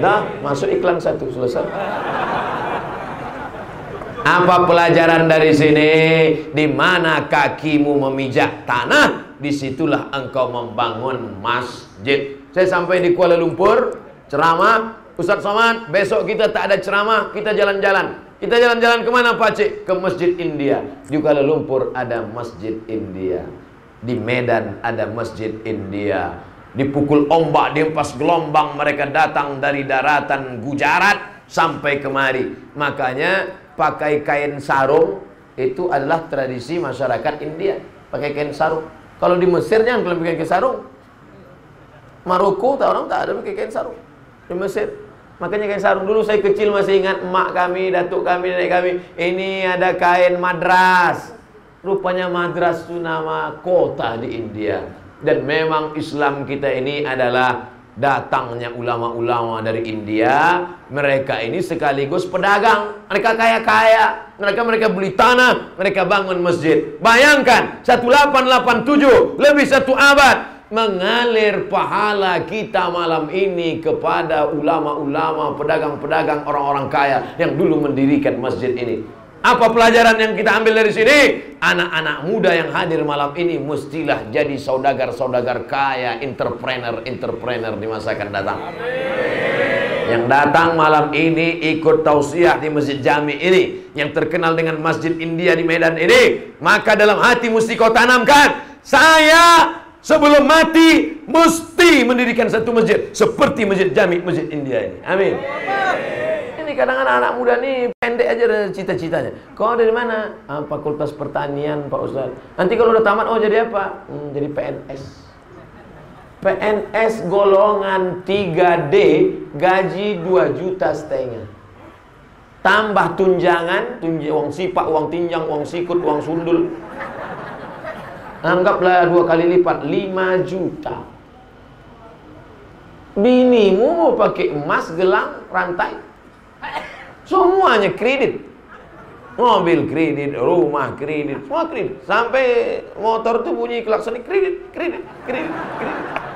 Nah, masuk iklan satu selesai. Apa pelajaran dari sini? Di mana kakimu memijak tanah, di situlah engkau membangun masjid. Saya sampai di Kuala Lumpur, ceramah, Ustaz Somad, besok kita tak ada ceramah, kita jalan-jalan. Kita jalan-jalan ke mana Pak Cik? Ke Masjid India. Di Kuala Lumpur ada Masjid India. Di Medan ada Masjid India. Dipukul ombak, dihempas gelombang, mereka datang dari daratan Gujarat sampai kemari. Makanya pakai kain sarung itu adalah tradisi masyarakat India. Pakai kain sarung. Kalau di Mesir jangan kalau pakai kain sarung. Maroko tak orang tak ada pakai kain sarung. Di Mesir. Makanya kain sarung dulu saya kecil masih ingat emak kami, datuk kami, nenek kami. Ini ada kain madras. Rupanya madras itu nama kota di India. Dan memang Islam kita ini adalah datangnya ulama-ulama dari India. Mereka ini sekaligus pedagang. Mereka kaya-kaya. Mereka mereka beli tanah, mereka bangun masjid. Bayangkan 1887 lebih satu abad mengalir pahala kita malam ini kepada ulama-ulama, pedagang-pedagang, orang-orang kaya yang dulu mendirikan masjid ini. Apa pelajaran yang kita ambil dari sini? Anak-anak muda yang hadir malam ini mestilah jadi saudagar-saudagar kaya, entrepreneur-entrepreneur di masa akan datang. Yang datang malam ini ikut tausiah di Masjid Jami ini yang terkenal dengan Masjid India di Medan ini, maka dalam hati mesti kau tanamkan, saya Sebelum mati mesti mendirikan satu masjid seperti masjid Jami, masjid India ini. Amin. Ini kadang anak-anak muda nih pendek aja cita-citanya. Kau dari mana? Ah, Fakultas Pertanian, Pak Ustaz. Nanti kalau udah tamat oh jadi apa? Hmm, jadi PNS. PNS golongan 3D gaji 2 juta setengah. Tambah tunjangan, tunjangan uang sipak, uang tinjang, uang sikut, uang sundul. Anggaplah dua kali lipat 5 juta Binimu mau pakai emas, gelang, rantai Semuanya kredit Mobil kredit, rumah kredit, semua kredit Sampai motor tuh bunyi klakson kredit, kredit, kredit, kredit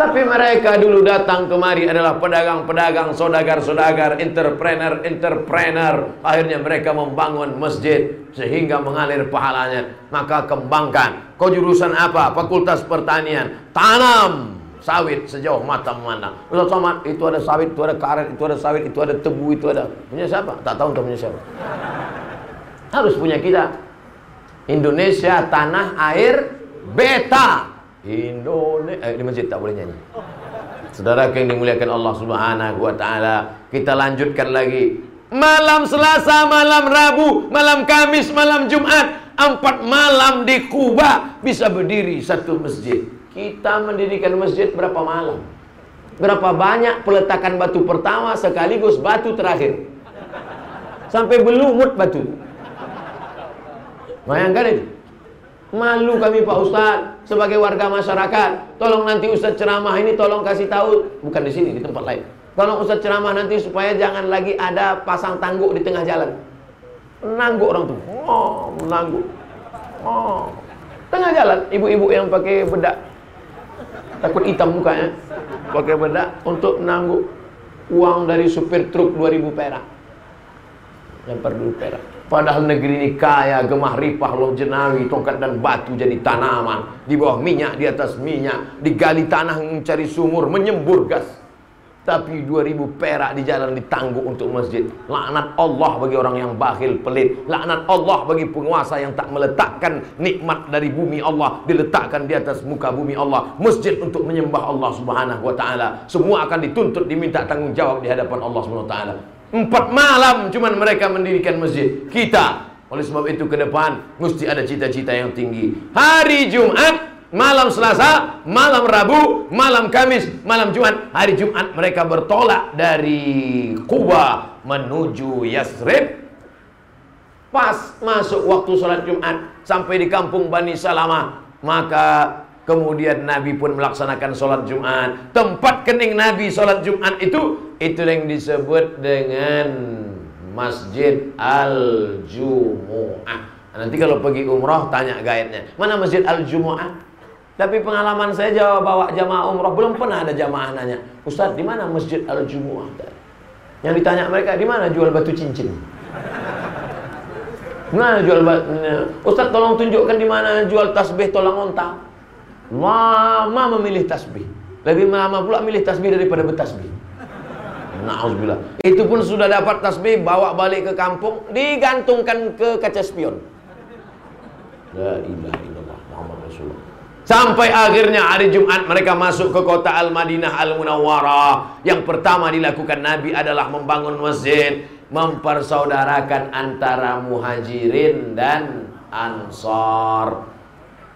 tapi mereka dulu datang kemari adalah pedagang-pedagang, sodagar-sodagar, entrepreneur-entrepreneur. Akhirnya mereka membangun masjid sehingga mengalir pahalanya. Maka kembangkan. Kau jurusan apa? Fakultas Pertanian. Tanam sawit sejauh mata memandang. Ustaz Somad, itu ada sawit, itu ada karet, itu ada sawit, itu ada tebu, itu ada. Punya siapa? Tak tahu untuk punya siapa. Harus punya kita. Indonesia tanah air beta. Indonesia eh, di masjid tak boleh nyanyi. Saudara yang dimuliakan Allah Subhanahu wa taala, kita lanjutkan lagi. Malam Selasa, malam Rabu, malam Kamis, malam Jumat, empat malam di Kuba bisa berdiri satu masjid. Kita mendirikan masjid berapa malam? Berapa banyak peletakan batu pertama sekaligus batu terakhir? Sampai belumut batu. Bayangkan itu. Malu kami Pak Ustaz sebagai warga masyarakat. Tolong nanti Ustaz ceramah ini tolong kasih tahu bukan di sini di tempat lain. Tolong Ustaz ceramah nanti supaya jangan lagi ada pasang tangguk di tengah jalan. Menangguk orang tuh. Oh, menangguk. Oh. Tengah jalan ibu-ibu yang pakai bedak takut hitam mukanya pakai bedak untuk menangguk uang dari supir truk 2000 perak. Lempar dulu perak. Padahal negeri ini kaya, gemah ripah, loh jenawi, tongkat dan batu jadi tanaman. Di bawah minyak, di atas minyak. Digali tanah mencari sumur, menyembur gas. Tapi 2000 perak di jalan ditangguk untuk masjid. Laknat Allah bagi orang yang bakhil, pelit. Laknat Allah bagi penguasa yang tak meletakkan nikmat dari bumi Allah. Diletakkan di atas muka bumi Allah. Masjid untuk menyembah Allah subhanahu wa ta'ala. Semua akan dituntut diminta tanggung jawab di hadapan Allah subhanahu wa ta'ala. Empat malam cuman mereka mendirikan masjid. Kita oleh sebab itu ke depan mesti ada cita-cita yang tinggi. Hari Jumat, malam Selasa, malam Rabu, malam Kamis, malam Jumat. Hari Jumat mereka bertolak dari Kuba menuju Yasrib. Pas masuk waktu sholat Jumat sampai di kampung Bani Salamah, maka Kemudian Nabi pun melaksanakan sholat Jumat. Tempat kening Nabi sholat Jumat itu, itu yang disebut dengan Masjid Al-Jumu'ah. Nanti kalau pergi umroh, tanya gaetnya. Mana Masjid Al-Jumu'ah? Tapi pengalaman saya jawab bawa jamaah umroh, belum pernah ada jamaah nanya. Ustaz, di mana Masjid Al-Jumu'ah? Yang ditanya mereka, di mana jual batu cincin? Mana jual batu? Ustaz, tolong tunjukkan di mana jual tasbih tolong onta. Lama memilih tasbih. Lebih lama pula milih tasbih daripada bertasbih. Nauzubillah. Itu pun sudah dapat tasbih, bawa balik ke kampung, digantungkan ke kaca spion. La ilaha. Sampai akhirnya hari Jumat mereka masuk ke kota Al-Madinah Al-Munawwarah. Yang pertama dilakukan Nabi adalah membangun masjid, mempersaudarakan antara muhajirin dan ansar.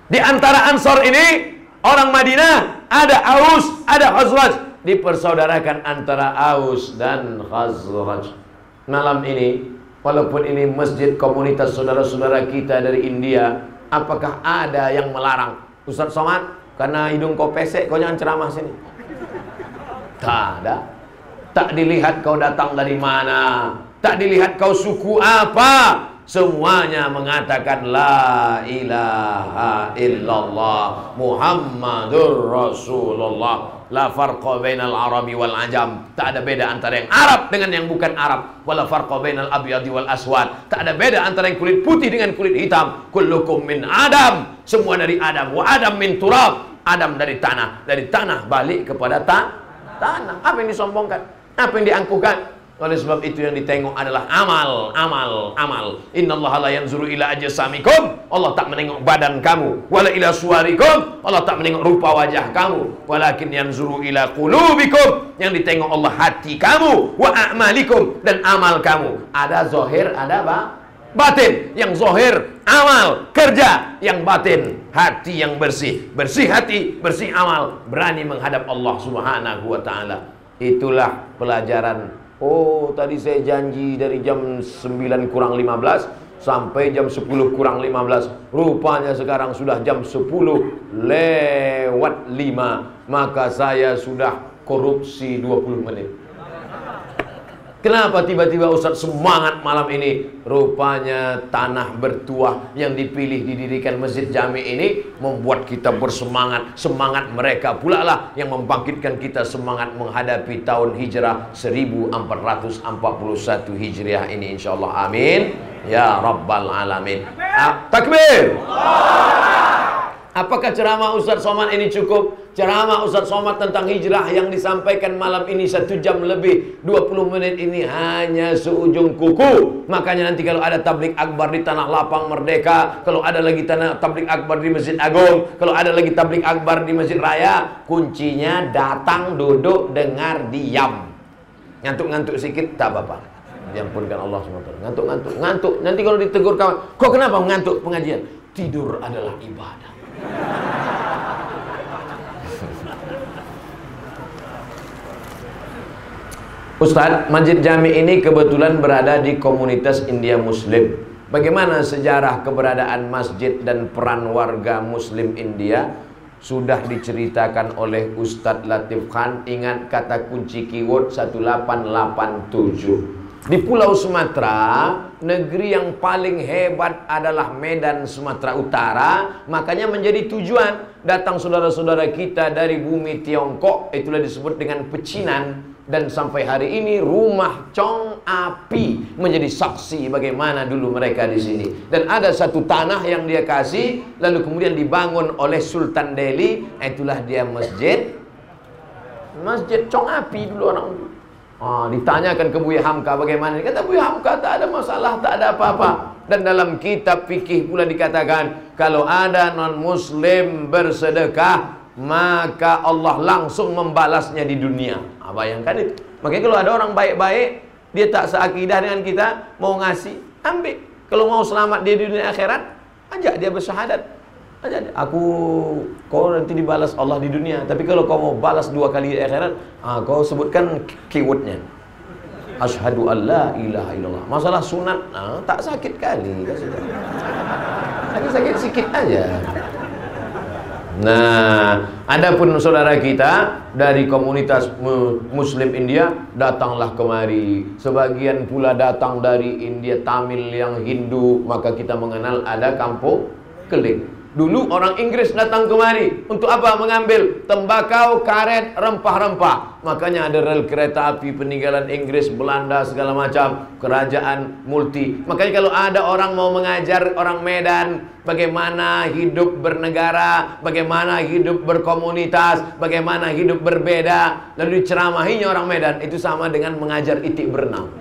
Di antara ansar ini, orang Madinah ada Aus, ada Khazraj. Dipersaudarakan antara Aus dan Khazraj. Malam ini, walaupun ini masjid komunitas saudara-saudara kita dari India, apakah ada yang melarang Ustaz Somad, karena hidung kau pesek, kau jangan ceramah sini. Tak ada. Tak dilihat kau datang dari mana. Tak dilihat kau suku apa. Semuanya mengatakan La ilaha illallah Muhammadur Rasulullah La farqa bainal arabi wal ajam. Tak ada beda antara yang Arab dengan yang bukan Arab. Wala farqa bainal abyadi wal aswad. Tak ada beda antara yang kulit putih dengan kulit hitam. Kullukum min Adam. Semua dari Adam. Wa Adam min turab. Adam dari tanah. Dari tanah balik kepada ta tanah. Apa yang disombongkan? Apa yang diangkuhkan? Oleh sebab itu yang ditengok adalah amal, amal, amal. Innallaha la yanzuru ila ajsamikum. Allah tak menengok badan kamu. Wala ila suwarikum. Allah tak menengok rupa wajah kamu. Walakin yanzuru ila qulubikum. Yang ditengok Allah hati kamu. Wa a'malikum dan amal kamu. Ada zahir, ada apa? Batin. Yang zahir amal, kerja. Yang batin hati yang bersih. Bersih hati, bersih amal. Berani menghadap Allah Subhanahu wa taala. Itulah pelajaran Oh tadi saya janji dari jam 9 kurang 15 Sampai jam 10 kurang 15 Rupanya sekarang sudah jam 10 lewat 5 Maka saya sudah korupsi 20 menit Kenapa tiba-tiba Ustaz semangat malam ini? Rupanya tanah bertuah yang dipilih didirikan Masjid Jami ini membuat kita bersemangat. Semangat mereka pula lah yang membangkitkan kita semangat menghadapi tahun hijrah 1441 Hijriah ini insyaallah. Amin. Ya Rabbal Alamin. Ah, takbir. Apakah ceramah Ustaz Somad ini cukup? Ceramah Ustaz Somad tentang hijrah yang disampaikan malam ini satu jam lebih 20 menit ini hanya seujung kuku. Makanya nanti kalau ada tablik akbar di Tanah Lapang Merdeka Kalau ada lagi tanah tablik akbar di Masjid Agung Kalau ada lagi tablik akbar di Masjid Raya Kuncinya datang, duduk, dengar, diam. Ngantuk-ngantuk sedikit, tak apa-apa. Diampunkan Allah SWT Ngantuk-ngantuk, ngantuk. Nanti kalau ditegur kawan Kok kenapa ngantuk pengajian? Tidur adalah ibadah Ustadz, Masjid Jami ini kebetulan berada di komunitas India Muslim. Bagaimana sejarah keberadaan masjid dan peran warga Muslim India? Sudah diceritakan oleh Ustadz Latif Khan. Ingat kata kunci keyword 1887. Di Pulau Sumatera, negeri yang paling hebat adalah Medan Sumatera Utara. Makanya menjadi tujuan datang saudara-saudara kita dari bumi Tiongkok. Itulah disebut dengan pecinan dan sampai hari ini rumah Chong Api menjadi saksi bagaimana dulu mereka di sini. Dan ada satu tanah yang dia kasih lalu kemudian dibangun oleh Sultan Delhi, itulah dia masjid Masjid Chong Api dulu orang Ah, ditanyakan ke Buya Hamka bagaimana? Kata Buya Hamka tak ada masalah, tak ada apa-apa. Dan dalam kitab fikih pula dikatakan kalau ada non muslim bersedekah maka Allah langsung membalasnya di dunia. Ah, bayangkan itu. Makanya kalau ada orang baik-baik, dia tak seakidah dengan kita, mau ngasih, ambil. Kalau mau selamat di dunia akhirat, ajak dia bersyahadat. Aku, kau nanti dibalas Allah di dunia. Tapi kalau kau mau balas dua kali di akhirat, ah, kau sebutkan keywordnya. Ashadu an la ilaha illallah. Masalah sunat, nah, tak sakit kali. Sakit-sakit sikit aja. Nah, adapun saudara kita dari komunitas Muslim India datanglah kemari. Sebagian pula datang dari India Tamil yang Hindu, maka kita mengenal ada kampung keling. Dulu orang Inggris datang kemari Untuk apa? Mengambil tembakau, karet, rempah-rempah. Makanya ada rel kereta api peninggalan Inggris, Belanda, segala macam. Kerajaan multi. Makanya kalau ada orang mau mengajar orang Medan Bagaimana hidup bernegara Bagaimana hidup berkomunitas Bagaimana hidup berbeda Lalu diceramahinya orang Medan Itu sama dengan mengajar itik berenang.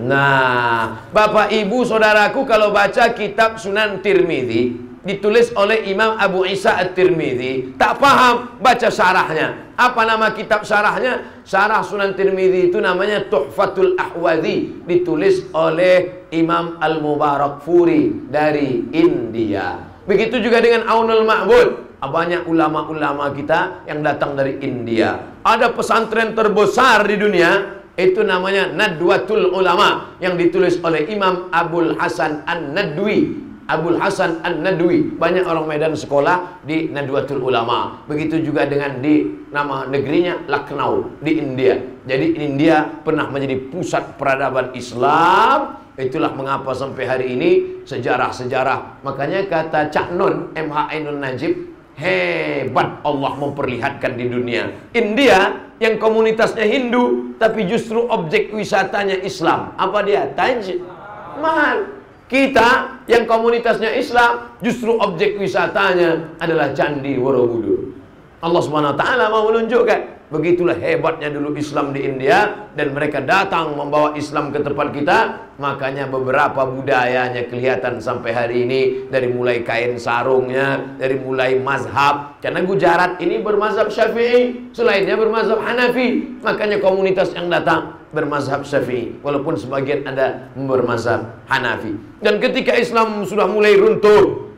Nah, Bapak Ibu Saudaraku kalau baca kitab Sunan Tirmidzi ditulis oleh Imam Abu Isa At-Tirmidzi. Tak paham, baca syarahnya. Apa nama kitab syarahnya? Syarah Sunan Tirmidzi itu namanya Tuhfatul Ahwazi, ditulis oleh Imam Al-Mubarak Furi dari India. Begitu juga dengan Aunul Ma'bud. Banyak ulama-ulama kita yang datang dari India. Ada pesantren terbesar di dunia itu namanya Nadwatul Ulama yang ditulis oleh Imam Abdul Hasan An-Nadwi. Abdul Hasan An-Nadwi. Banyak orang Medan sekolah di Nadwatul Ulama. Begitu juga dengan di nama negerinya Lucknow di India. Jadi India pernah menjadi pusat peradaban Islam. Itulah mengapa sampai hari ini sejarah-sejarah. Makanya kata Cak Nun MH Ainun Najib Hebat Allah memperlihatkan di dunia. India yang komunitasnya Hindu, tapi justru objek wisatanya Islam. Apa dia? Taj Mahal. Kita yang komunitasnya Islam, justru objek wisatanya adalah Candi Borobudur. Allah Subhanahu taala mau menunjukkan Begitulah hebatnya dulu Islam di India dan mereka datang membawa Islam ke tempat kita. Makanya beberapa budayanya kelihatan sampai hari ini dari mulai kain sarungnya, dari mulai mazhab. Karena Gujarat ini bermazhab Syafi'i, selainnya bermazhab Hanafi. Makanya komunitas yang datang bermazhab Syafi'i, walaupun sebagian ada bermazhab Hanafi. Dan ketika Islam sudah mulai runtuh,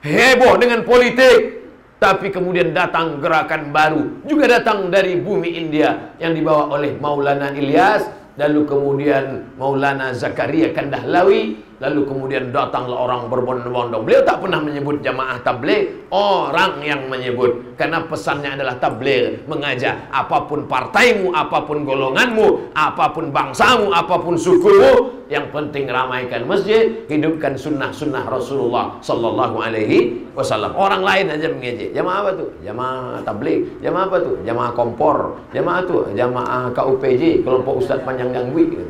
heboh dengan politik, tapi kemudian datang gerakan baru juga datang dari bumi India yang dibawa oleh Maulana Ilyas lalu kemudian Maulana Zakaria Kandahlawi Lalu kemudian datanglah orang berbondong-bondong. Beliau tak pernah menyebut jamaah tabligh, orang yang menyebut. Karena pesannya adalah tabligh, mengajak apa pun partaimu, apa pun golonganmu, apa pun bangsamu, apa pun sukumu, yang penting ramaikan masjid, hidupkan sunnah-sunnah Rasulullah sallallahu alaihi wasallam. Orang lain aja mengejek. Jamaah apa tuh? Jamaah tabligh. Jamaah apa tuh? Jamaah kompor. Jamaah tuh? Jamaah KUPJ, kelompok Ustaz Panjang Gangwi gitu.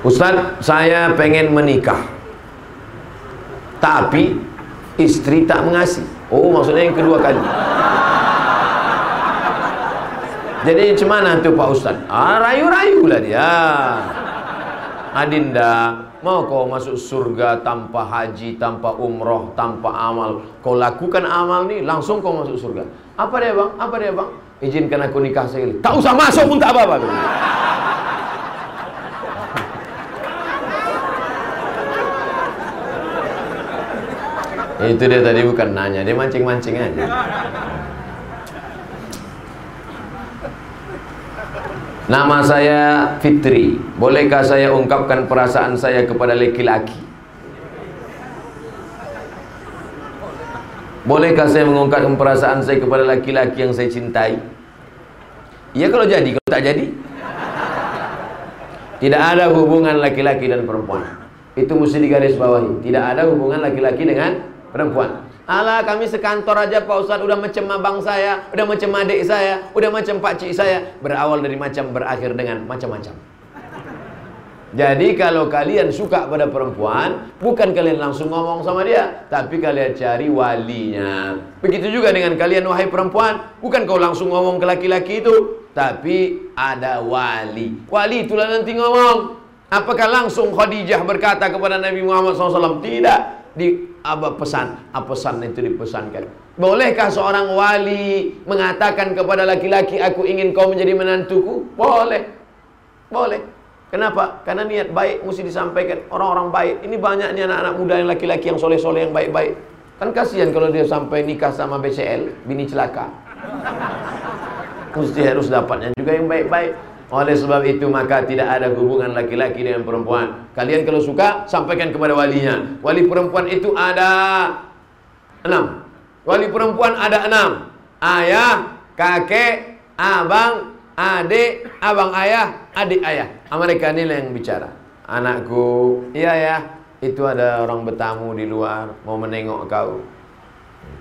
Ustaz, saya pengen menikah. Tapi istri tak mengasih. Oh, maksudnya yang kedua kali. Jadi macam mana tu Pak Ustaz? Ah, rayu-rayu lah dia. Adinda, mau kau masuk surga tanpa haji, tanpa umroh, tanpa amal. Kau lakukan amal ni, langsung kau masuk surga. Apa dia bang? Apa dia bang? Izinkan aku nikah sekali. Tak usah masuk pun tak apa-apa. Itu dia tadi bukan nanya, dia mancing-mancing aja. Nama saya Fitri. Bolehkah saya ungkapkan perasaan saya kepada laki-laki? Bolehkah saya mengungkapkan perasaan saya kepada laki-laki yang saya cintai? Ya kalau jadi, kalau tak jadi Tidak ada hubungan laki-laki dan perempuan Itu mesti digaris bawahi Tidak ada hubungan laki-laki dengan perempuan. Alah kami sekantor aja Pak Ustaz udah macam abang saya, udah macam adik saya, udah macam pak cik saya. Berawal dari macam berakhir dengan macam-macam. Jadi kalau kalian suka pada perempuan, bukan kalian langsung ngomong sama dia, tapi kalian cari walinya. Begitu juga dengan kalian wahai perempuan, bukan kau langsung ngomong ke laki-laki itu, tapi ada wali. Wali itulah nanti ngomong. Apakah langsung Khadijah berkata kepada Nabi Muhammad SAW? Tidak di apa pesan? Apa pesan itu dipesankan. Bolehkah seorang wali mengatakan kepada laki-laki aku ingin kau menjadi menantuku boleh. Boleh. Kenapa? Karena niat baik mesti disampaikan. Orang-orang baik. Ini banyaknya anak-anak muda yang laki-laki yang soleh-soleh yang baik-baik. Kan kasihan kalau dia sampai nikah sama BCL bini celaka. Mesti harus dapatnya juga yang baik-baik oleh sebab itu maka tidak ada hubungan laki-laki dengan perempuan. Kalian kalau suka sampaikan kepada walinya. Wali perempuan itu ada enam. Wali perempuan ada enam. Ayah, kakek, abang, adik, abang ayah, adik ayah. Mereka ini yang bicara. Anakku, iya ya, itu ada orang bertamu di luar mau menengok kau.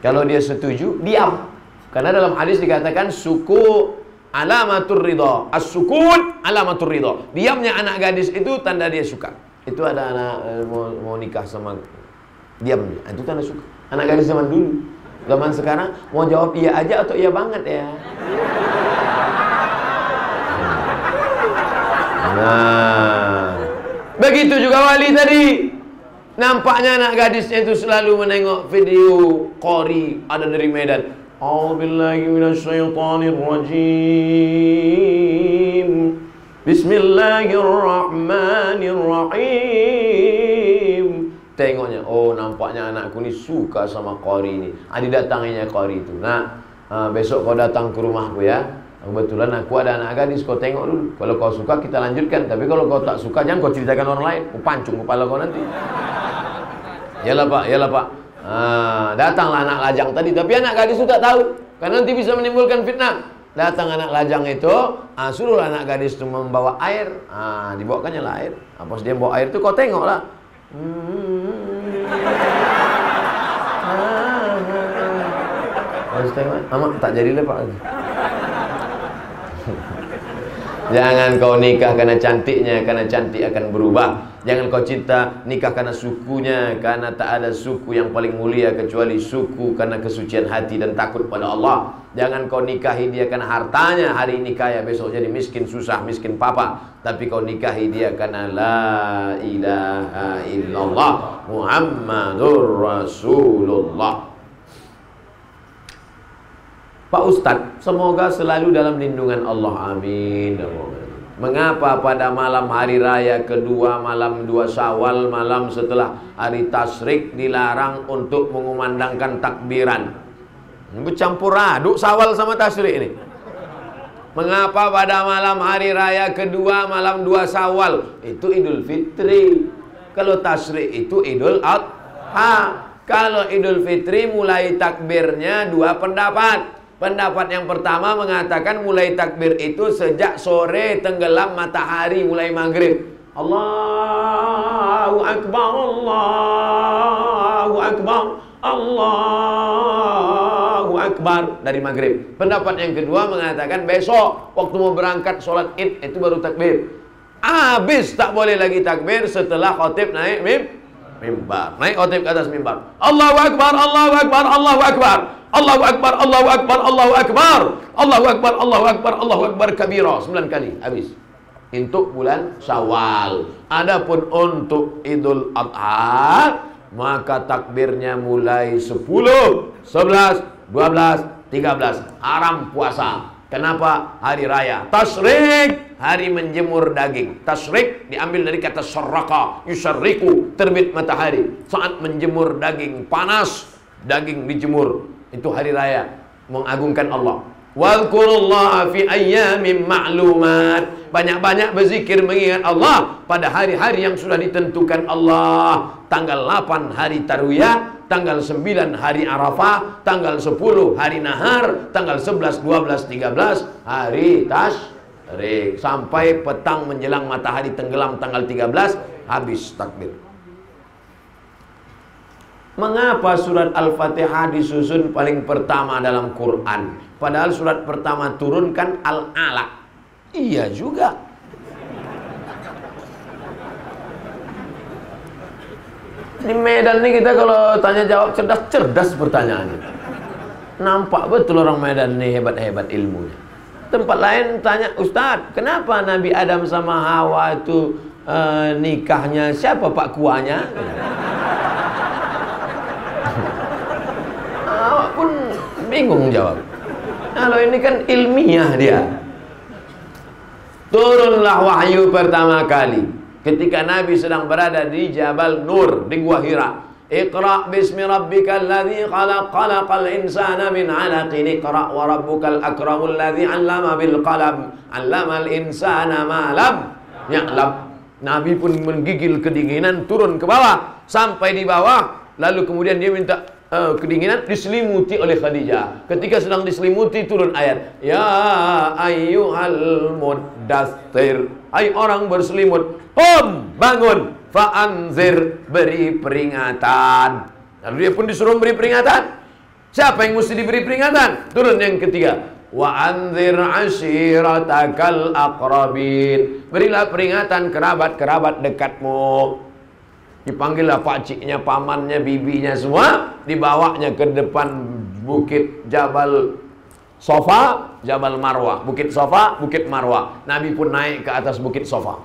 Kalau dia setuju, diam. Karena dalam hadis dikatakan suku alamatur ridho as-sukun alamatur ridho diamnya anak gadis itu tanda dia suka. Itu ada anak eh, mau, mau nikah sama diam itu tanda suka. Anak gadis zaman dulu. Zaman sekarang mau jawab iya aja atau iya banget ya? Nah Begitu juga wali tadi. Nampaknya anak gadisnya itu selalu menengok video Qori ada dari Medan. A'udzubillahi minasyaitonirrajim. Bismillahirrahmanirrahim. Tengoknya, oh nampaknya anakku ni suka sama Qori ni. Adi datanginya Qori itu. Nah, besok kau datang ke rumahku ya. Kebetulan aku ada anak gadis, kau tengok dulu. Kalau kau suka kita lanjutkan. Tapi kalau kau tak suka jangan kau ceritakan orang lain. Kau pancung kepala kau nanti. Yalah pak, yalah pak. Ah, datanglah anak lajang tadi. Tapi anak gadis itu tak tahu. Karena nanti bisa menimbulkan fitnah. Datang anak lajang itu, ah, suruh anak gadis itu membawa air. Ah, dibawakannya lah air. Ah, dia bawa air itu kau tengoklah. Hmm. Tengok. Tak jadi lepak lagi. Jangan kau nikah karena cantiknya Karena cantik akan berubah Jangan kau cinta nikah karena sukunya Karena tak ada suku yang paling mulia Kecuali suku karena kesucian hati dan takut pada Allah Jangan kau nikahi dia karena hartanya Hari ini kaya besok jadi miskin susah miskin papa Tapi kau nikahi dia karena La ilaha illallah Muhammadur Rasulullah Pak Ustadz, semoga selalu dalam lindungan Allah. Amin. Mengapa pada malam hari raya kedua, malam dua syawal, malam setelah hari tasrik dilarang untuk mengumandangkan takbiran? Bercampur aduk syawal sama tasrik ini. Mengapa pada malam hari raya kedua, malam dua syawal? Itu idul fitri. Kalau tasrik itu idul adha. Kalau idul fitri mulai takbirnya dua pendapat. Pendapat yang pertama mengatakan mulai takbir itu sejak sore tenggelam matahari mulai maghrib. Allahu Akbar, Allahu Akbar, Allahu Akbar dari maghrib. Pendapat yang kedua mengatakan besok waktu mau berangkat sholat id itu baru takbir. Habis tak boleh lagi takbir setelah khotib naik mim mimbar. Naik khotib ke atas mimbar. Allahu Akbar, Allahu Akbar, Allahu Akbar. Allahu Akbar, Allahu Akbar, Allahu Akbar. Allahu Akbar, Allahu Akbar, Allahu Akbar kabira. Sembilan kali. Habis. Untuk bulan Syawal. Adapun untuk Idul Adha, maka takbirnya mulai 10, 11, 12, 13. Haram puasa. Kenapa? Hari raya. Tasrik, hari menjemur daging. Tasrik diambil dari kata syarraka, yusarriku, terbit matahari. Saat menjemur daging panas, daging dijemur itu hari raya mengagungkan Allah. Wadhkurullaha fi ayyamin ma'lumat. Banyak-banyak berzikir mengingat Allah pada hari-hari yang sudah ditentukan Allah. Tanggal 8 hari Tarwiyah, tanggal 9 hari Arafah, tanggal 10 hari Nahar, tanggal 11, 12, 13 hari Tasyrik. Sampai petang menjelang matahari tenggelam tanggal 13 habis takbir. Mengapa surat Al-Fatihah disusun paling pertama dalam Quran? Padahal surat pertama turunkan Al-Alaq. Iya juga. Di Medan nih kita kalau tanya jawab cerdas-cerdas pertanyaannya. Nampak betul orang Medan nih hebat-hebat ilmunya. Tempat lain tanya, Ustadz, kenapa Nabi Adam sama Hawa itu uh, nikahnya siapa pak kuahnya? awak pun bingung jawab. Kalau ini kan ilmiah dia. Turunlah wahyu pertama kali ketika Nabi sedang berada di Jabal Nur di Gua Hira. Iqra bismi rabbikal ladzi khalaq khalaqal insana min 'alaqin iqra wa rabbukal akramul ladzi 'allama bil qalam 'allamal insana ma lam ya'lam. Nabi pun menggigil kedinginan turun ke bawah sampai di bawah lalu kemudian dia minta uh, kedinginan diselimuti oleh Khadijah. Ketika sedang diselimuti turun ayat, "Ya ayyuhal muddatsir." Hai orang berselimut, "Qum, bangun, fa'anzir, beri peringatan." Lalu dia pun disuruh beri peringatan. Siapa yang mesti diberi peringatan? Turun yang ketiga. Wa anzir ashiratakal aqrabin. Berilah peringatan kerabat-kerabat dekatmu. Dipanggillah pakciknya, pamannya, bibinya semua Dibawanya ke depan bukit Jabal Sofa, Jabal Marwah Bukit Sofa, Bukit Marwah Nabi pun naik ke atas bukit Sofa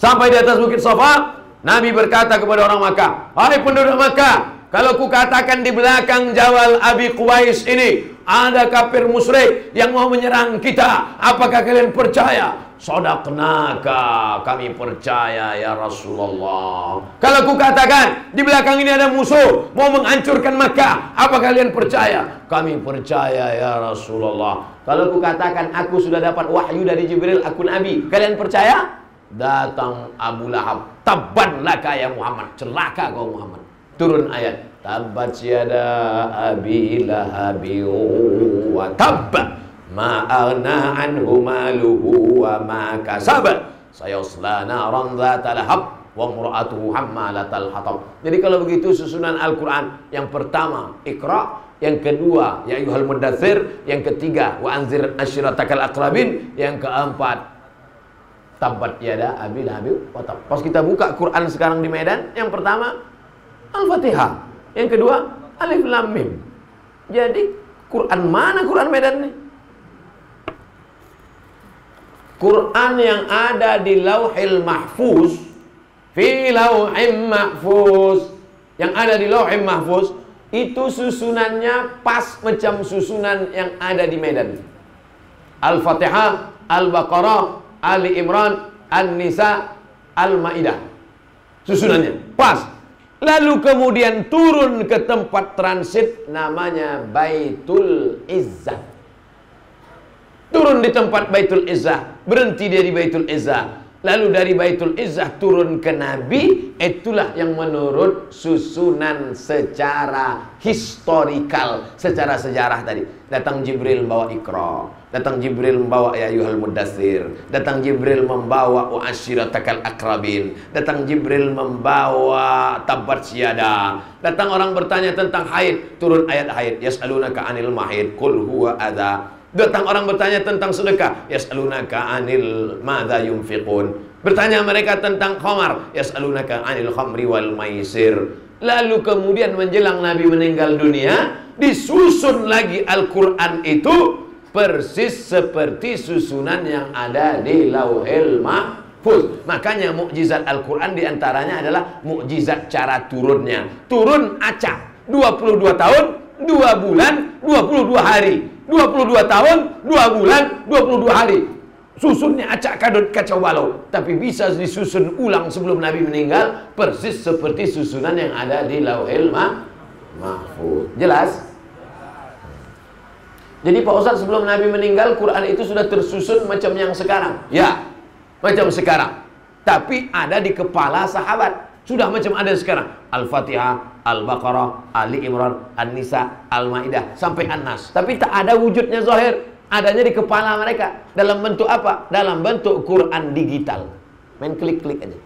Sampai di atas bukit Safa, Nabi berkata kepada orang Makkah, "Hai penduduk Makkah, kalau ku katakan di belakang Jawal Abi Qubais ini ada kafir musyrik yang mau menyerang kita, apakah kalian percaya?" Sodaknaka kami percaya ya Rasulullah Kalau ku katakan di belakang ini ada musuh Mau menghancurkan Makkah Apa kalian percaya? Kami percaya ya Rasulullah Kalau ku katakan aku sudah dapat wahyu dari Jibril Aku Nabi Kalian percaya? Datang Abu Lahab Taban laka ya Muhammad Celaka kau Muhammad Turun ayat Tabat siada abi lahabi wa Ma'agna anhu maluhu wa ma kasaba Sayasla naran dhata lahab Wa mura'atuhu hammalatal hatab Jadi kalau begitu susunan Al-Quran Yang pertama Iqra Yang kedua Ya ayuhal mudathir Yang ketiga Wa anzir asyiratakal akrabin Yang keempat Tabat yada abil habil watab. Pas kita buka Quran sekarang di Medan, yang pertama Al-Fatihah, yang kedua Alif Lam Mim. Jadi Quran mana Quran Medan nih? Quran yang ada di Lauhil Mahfuz, fi Lauhim Mahfuz, yang ada di Lauhil Mahfuz itu susunannya pas macam susunan yang ada di Medan. Al-Fatihah, Al-Baqarah, Ali Imran, An-Nisa, Al-Maidah. Susunannya pas. Lalu kemudian turun ke tempat transit namanya Baitul Izzah. Turun di tempat Baitul Izzah, berhenti dia di Baitul Izzah. Lalu dari Baitul Izzah turun ke Nabi Itulah yang menurut susunan secara historikal Secara sejarah tadi. Datang Jibril membawa Iqra Datang Jibril membawa Ya Yuhal Mudathir Datang Jibril membawa U'ashiratakal Akrabin Datang Jibril membawa Tabat Siyada Datang orang bertanya tentang haid Turun ayat haid. Yas'alunaka anil mahid Kul huwa adha Datang orang bertanya tentang sedekah. Yas'alunaka anil madza yunfiqun. Bertanya mereka tentang khamar. Yas'alunaka anil khamri wal maisir. Lalu kemudian menjelang Nabi meninggal dunia, disusun lagi Al-Qur'an itu persis seperti susunan yang ada di Lauhil Mahfuz. Makanya mukjizat Al-Qur'an di antaranya adalah mukjizat cara turunnya. Turun acak 22 tahun, 2 bulan, 22 hari. 22 tahun, 2 bulan, 22 hari. Susunnya acak kadut kacau balau. Tapi bisa disusun ulang sebelum Nabi meninggal. Persis seperti susunan yang ada di Lauhil Mahfud. Jelas? Jadi Pak Ustaz sebelum Nabi meninggal Quran itu sudah tersusun macam yang sekarang. Ya, macam sekarang. Tapi ada di kepala sahabat. Sudah macam ada sekarang. Al-Fatihah, Al-Baqarah, Ali Imran, An-Nisa, Al-Maidah sampai An-Nas. Tapi tak ada wujudnya zahir. Adanya di kepala mereka. Dalam bentuk apa? Dalam bentuk Quran digital. Main klik-klik aja.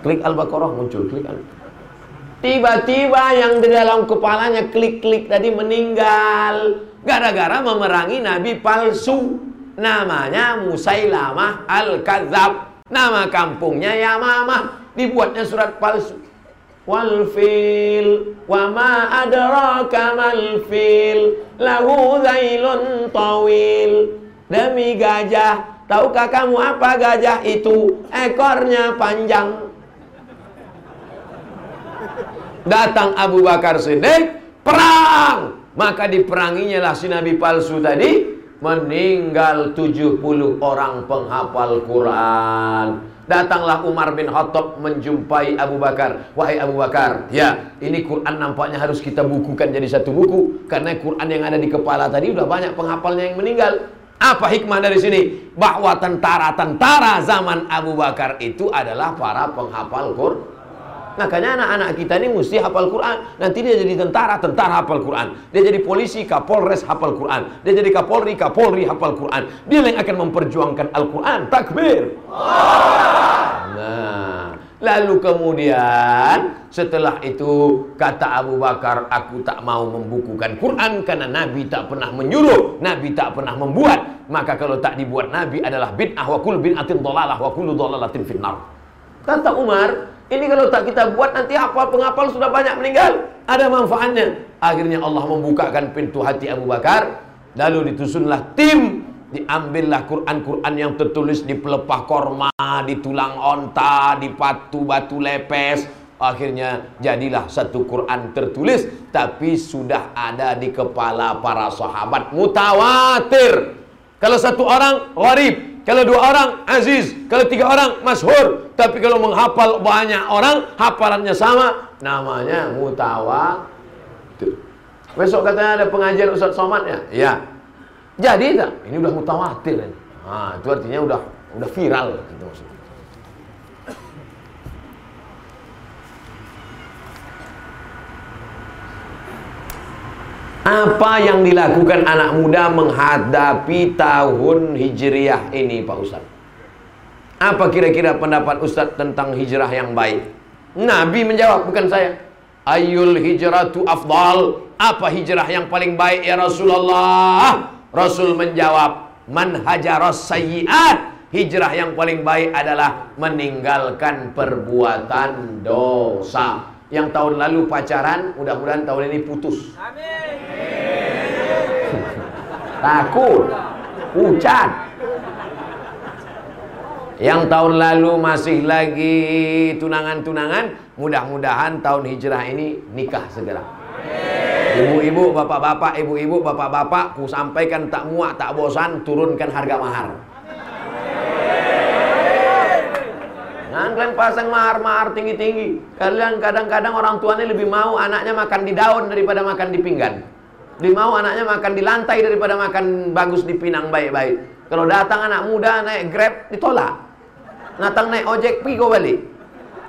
Klik Al-Baqarah muncul, klik Al Tiba-tiba yang di dalam kepalanya klik-klik tadi meninggal. Gara-gara memerangi nabi palsu. Namanya Musailamah Al-Kadzab. Nama kampungnya Yamamah dibuatnya surat palsu. Wal fil wa ma adraka mal fil lahu zailun tawil. Demi gajah tahukah kamu apa gajah itu? Ekornya panjang. Datang Abu Bakar Siddiq perang! Maka diperanginya lah si nabi palsu tadi meninggal 70 orang penghafal Quran Datanglah Umar bin Khattab menjumpai Abu Bakar. Wahai Abu Bakar, ya, ini Quran nampaknya harus kita bukukan jadi satu buku karena Quran yang ada di kepala tadi udah banyak penghafalnya yang meninggal. Apa hikmah dari sini? Bahwa tentara-tentara zaman Abu Bakar itu adalah para penghafal Quran. Makanya anak-anak kita ini mesti hafal Quran. Nanti dia jadi tentara, tentara hafal Quran. Dia jadi polisi, kapolres hafal Quran. Dia jadi kapolri, kapolri hafal Quran. Dia yang akan memperjuangkan Al-Quran. Takbir. Nah, lalu kemudian setelah itu kata Abu Bakar, aku tak mau membukukan Quran karena Nabi tak pernah menyuruh, Nabi tak pernah membuat. Maka kalau tak dibuat Nabi adalah bid'ah wa kullu bid'atin dhalalah wa kullu dhalalatin finnar. Kata Umar, ini kalau tak kita buat nanti hafal penghafal sudah banyak meninggal. Ada manfaatnya. Akhirnya Allah membukakan pintu hati Abu Bakar. Lalu ditusunlah tim Diambillah Quran-Quran yang tertulis di pelepah korma, di tulang onta, di patu batu lepes. Akhirnya jadilah satu Quran tertulis tapi sudah ada di kepala para sahabat mutawatir. Kalau satu orang gharib, kalau dua orang aziz, kalau tiga orang masyhur. Tapi kalau menghafal banyak orang, hafalannya sama, namanya mutawatir. Besok katanya ada pengajian Ustaz Somad ya? Ya. Jadi tak? Ini udah mutawatir. Nah, itu artinya udah udah viral gitu maksudnya. Apa yang dilakukan anak muda menghadapi tahun hijriah ini Pak Ustaz? Apa kira-kira pendapat Ustaz tentang hijrah yang baik? Nabi menjawab, bukan saya. Ayul hijratu afdal. Apa hijrah yang paling baik ya Rasulullah? Rasul menjawab, Man hajaros sayyiat. Hijrah yang paling baik adalah meninggalkan perbuatan dosa. Yang tahun lalu pacaran, mudah-mudahan tahun ini putus. Amin. Takut. Hujan. Yang tahun lalu masih lagi tunangan-tunangan, mudah-mudahan tahun hijrah ini nikah segera. Ibu-ibu, bapak-bapak, ibu-ibu, bapak-bapak, ku sampaikan tak muak, tak bosan, turunkan harga mahar. Jangan kalian pasang mahar-mahar tinggi-tinggi. Kalian kadang-kadang orang tuanya lebih mau anaknya makan di daun daripada makan di pinggan. Dia mau anaknya makan di lantai daripada makan bagus di pinang baik-baik. Kalau datang anak muda naik Grab ditolak. Datang naik ojek kau balik.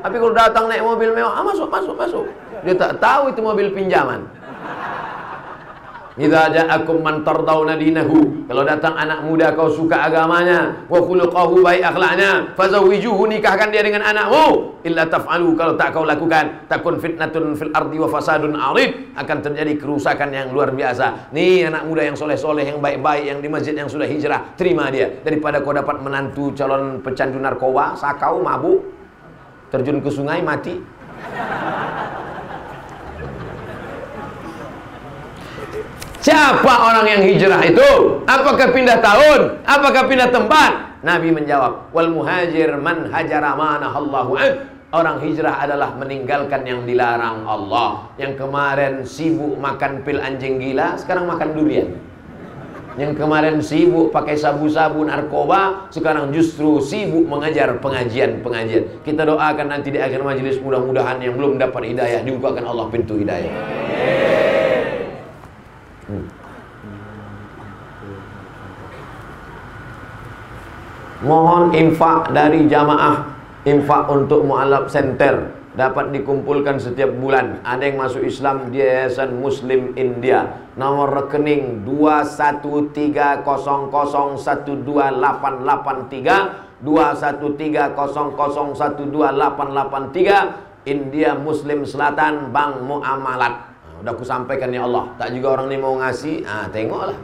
Tapi kalau datang naik mobil mewah, ah, masuk masuk masuk. Dia tak tahu itu mobil pinjaman. Idza ja'akum man tardawna dinahu. Kalau datang anak muda kau suka agamanya, wa khuluquhu baik akhlaknya, fazawwijuhu nikahkan dia dengan anakmu. Illa taf'alu kalau tak kau lakukan, takun fitnatun fil ardi wa fasadun arid, akan terjadi kerusakan yang luar biasa. Nih anak muda yang soleh-soleh, yang baik-baik, yang di masjid yang sudah hijrah, terima dia daripada kau dapat menantu calon pecandu narkoba, sakau, mabuk, terjun ke sungai mati. Siapa orang yang hijrah itu? Apakah pindah tahun? Apakah pindah tempat? Nabi menjawab, "Wal muhajir man hajara manahallahu an." Orang hijrah adalah meninggalkan yang dilarang Allah. Yang kemarin sibuk makan pil anjing gila, sekarang makan durian. Yang kemarin sibuk pakai sabu-sabu narkoba, sekarang justru sibuk mengajar pengajian-pengajian. Kita doakan nanti di akhir majelis mudah-mudahan yang belum dapat hidayah dibukakan Allah pintu hidayah. Mohon infak dari jamaah Infak untuk mu'alaf center Dapat dikumpulkan setiap bulan. Ada yang masuk Islam di Yayasan Muslim India. Nomor rekening 21300128883 21300128883 India Muslim Selatan Bank Muamalat Udah aku sampaikan ya Allah. Tak juga orang ni mau ngasih. Ah, tengoklah.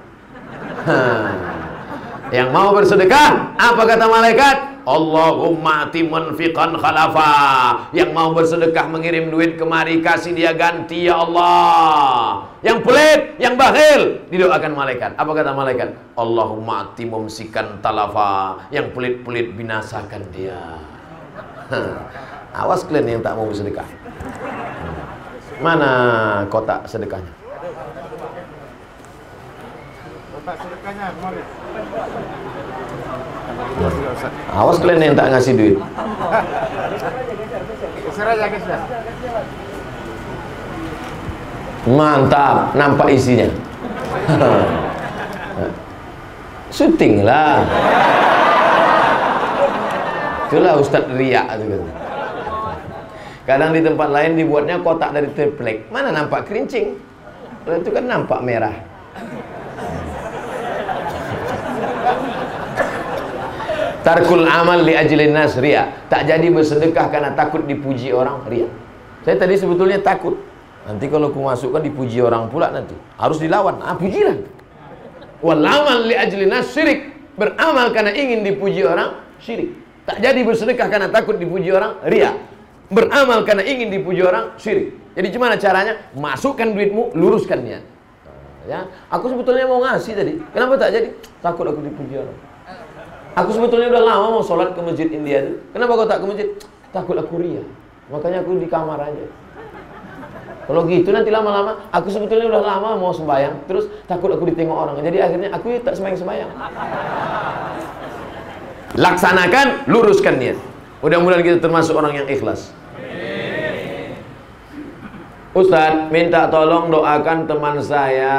Yang mau bersedekah, apa kata malaikat? Allahumma ati munfiqan khalafa. Yang mau bersedekah mengirim duit kemari kasih dia ganti ya Allah. Yang pelit, yang bakhil didoakan malaikat. Apa kata malaikat? Allahumma ati mumsikan talafa. Yang pelit-pelit binasakan dia. Awas kalian yang tak mau bersedekah. Mana kotak sedekahnya? Kotak sedekahnya kemarin. Awas kalian yang tak ngasih duit. Mantap, nampak isinya. Syuting lah. Itulah Ustadz Ria itu kan. Kadang di tempat lain dibuatnya kotak dari triplek. Mana nampak kerincing? Itu kan nampak merah. Tarkul amal li ajlin nas ria. Tak jadi bersedekah karena takut dipuji orang ria. Saya tadi sebetulnya takut. Nanti kalau aku masukkan dipuji orang pula nanti. Harus dilawan. Ah pujilah. Wal amal li ajlin nas syirik. Beramal karena ingin dipuji orang syirik. Tak jadi bersedekah karena takut dipuji orang ria beramal karena ingin dipuji orang syirik. Jadi gimana caranya? Masukkan duitmu, luruskan niat. Ya, aku sebetulnya mau ngasih tadi. Kenapa tak jadi? Takut aku dipuji orang. Aku sebetulnya udah lama mau sholat ke masjid India itu. Kenapa kau tak ke masjid? Takut aku ria. Makanya aku di kamar aja. Kalau gitu nanti lama-lama aku sebetulnya udah lama mau sembahyang, terus takut aku ditengok orang. Jadi akhirnya aku tak sembahyang-sembahyang. Laksanakan, luruskan niat. Mudah-mudahan kita termasuk orang yang ikhlas. Ustadz, minta tolong doakan teman saya.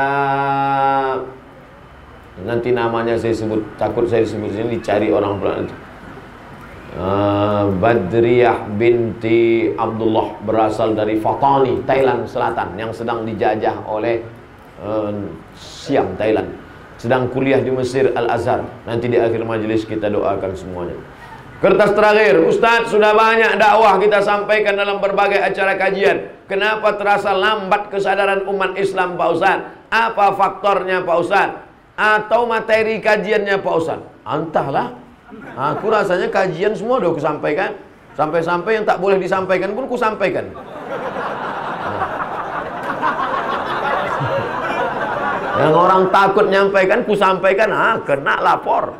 Nanti namanya saya sebut, takut saya sebut sini dicari orang nanti. Uh, Badriyah binti Abdullah berasal dari Fatani, Thailand Selatan yang sedang dijajah oleh uh, Siam Thailand. Sedang kuliah di Mesir Al-Azhar. Nanti di akhir majelis kita doakan semuanya. Kertas terakhir, Ustadz sudah banyak dakwah kita sampaikan dalam berbagai acara kajian. Kenapa terasa lambat kesadaran umat Islam Pak Ustadz? Apa faktornya Pak Ustadz? Atau materi kajiannya Pak Ustadz? Entahlah. Aku rasanya kajian semua udah aku sampaikan. Sampai-sampai yang tak boleh disampaikan pun ku sampaikan. Yang orang takut nyampaikan ku sampaikan, ah kena lapor.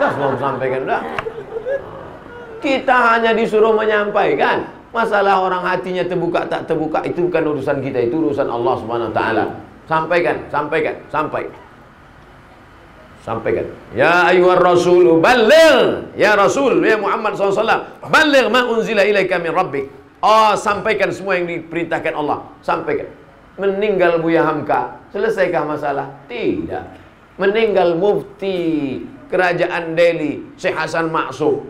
Udah semua sampaikan dah. Kita hanya disuruh menyampaikan. Masalah orang hatinya terbuka tak terbuka itu bukan urusan kita, itu urusan Allah Subhanahu wa taala. Sampaikan, sampaikan, sampai. Sampaikan. Ya ayyuhar rasul, balligh. Ya Rasul, ya Muhammad SAW. Balligh ma unzila ilaika min rabbik. Oh, sampaikan semua yang diperintahkan Allah. Sampaikan. Meninggal Buya Hamka, selesaikah masalah? Tidak. Meninggal mufti kerajaan Delhi, Syekh Hasan Maksum.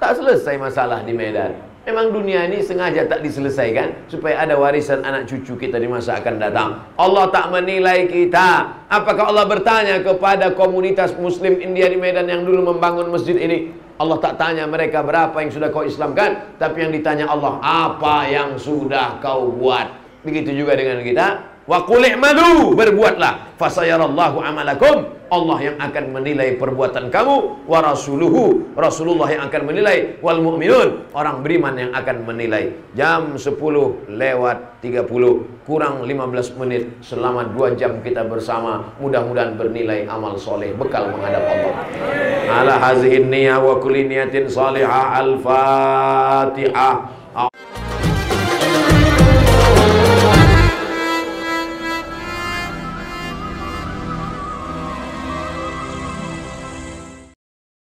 Tak selesai masalah di Medan. Memang dunia ini sengaja tak diselesaikan supaya ada warisan anak cucu kita di masa akan datang. Allah tak menilai kita. Apakah Allah bertanya kepada komunitas muslim India di Medan yang dulu membangun masjid ini? Allah tak tanya mereka berapa yang sudah kau islamkan, tapi yang ditanya Allah, apa yang sudah kau buat? Begitu juga dengan kita. Wa qul i'malu, berbuatlah. Fasayarallahu amalakum. Allah yang akan menilai perbuatan kamu. Wa rasuluhu Rasulullah yang akan menilai. Wal mu'minun orang beriman yang akan menilai. Jam 10 lewat 30 kurang 15 menit. Selama 2 jam kita bersama mudah-mudahan bernilai amal soleh bekal menghadap Allah. Ala hazihin niyah wa kulli niyatin salihah. Al-fatihah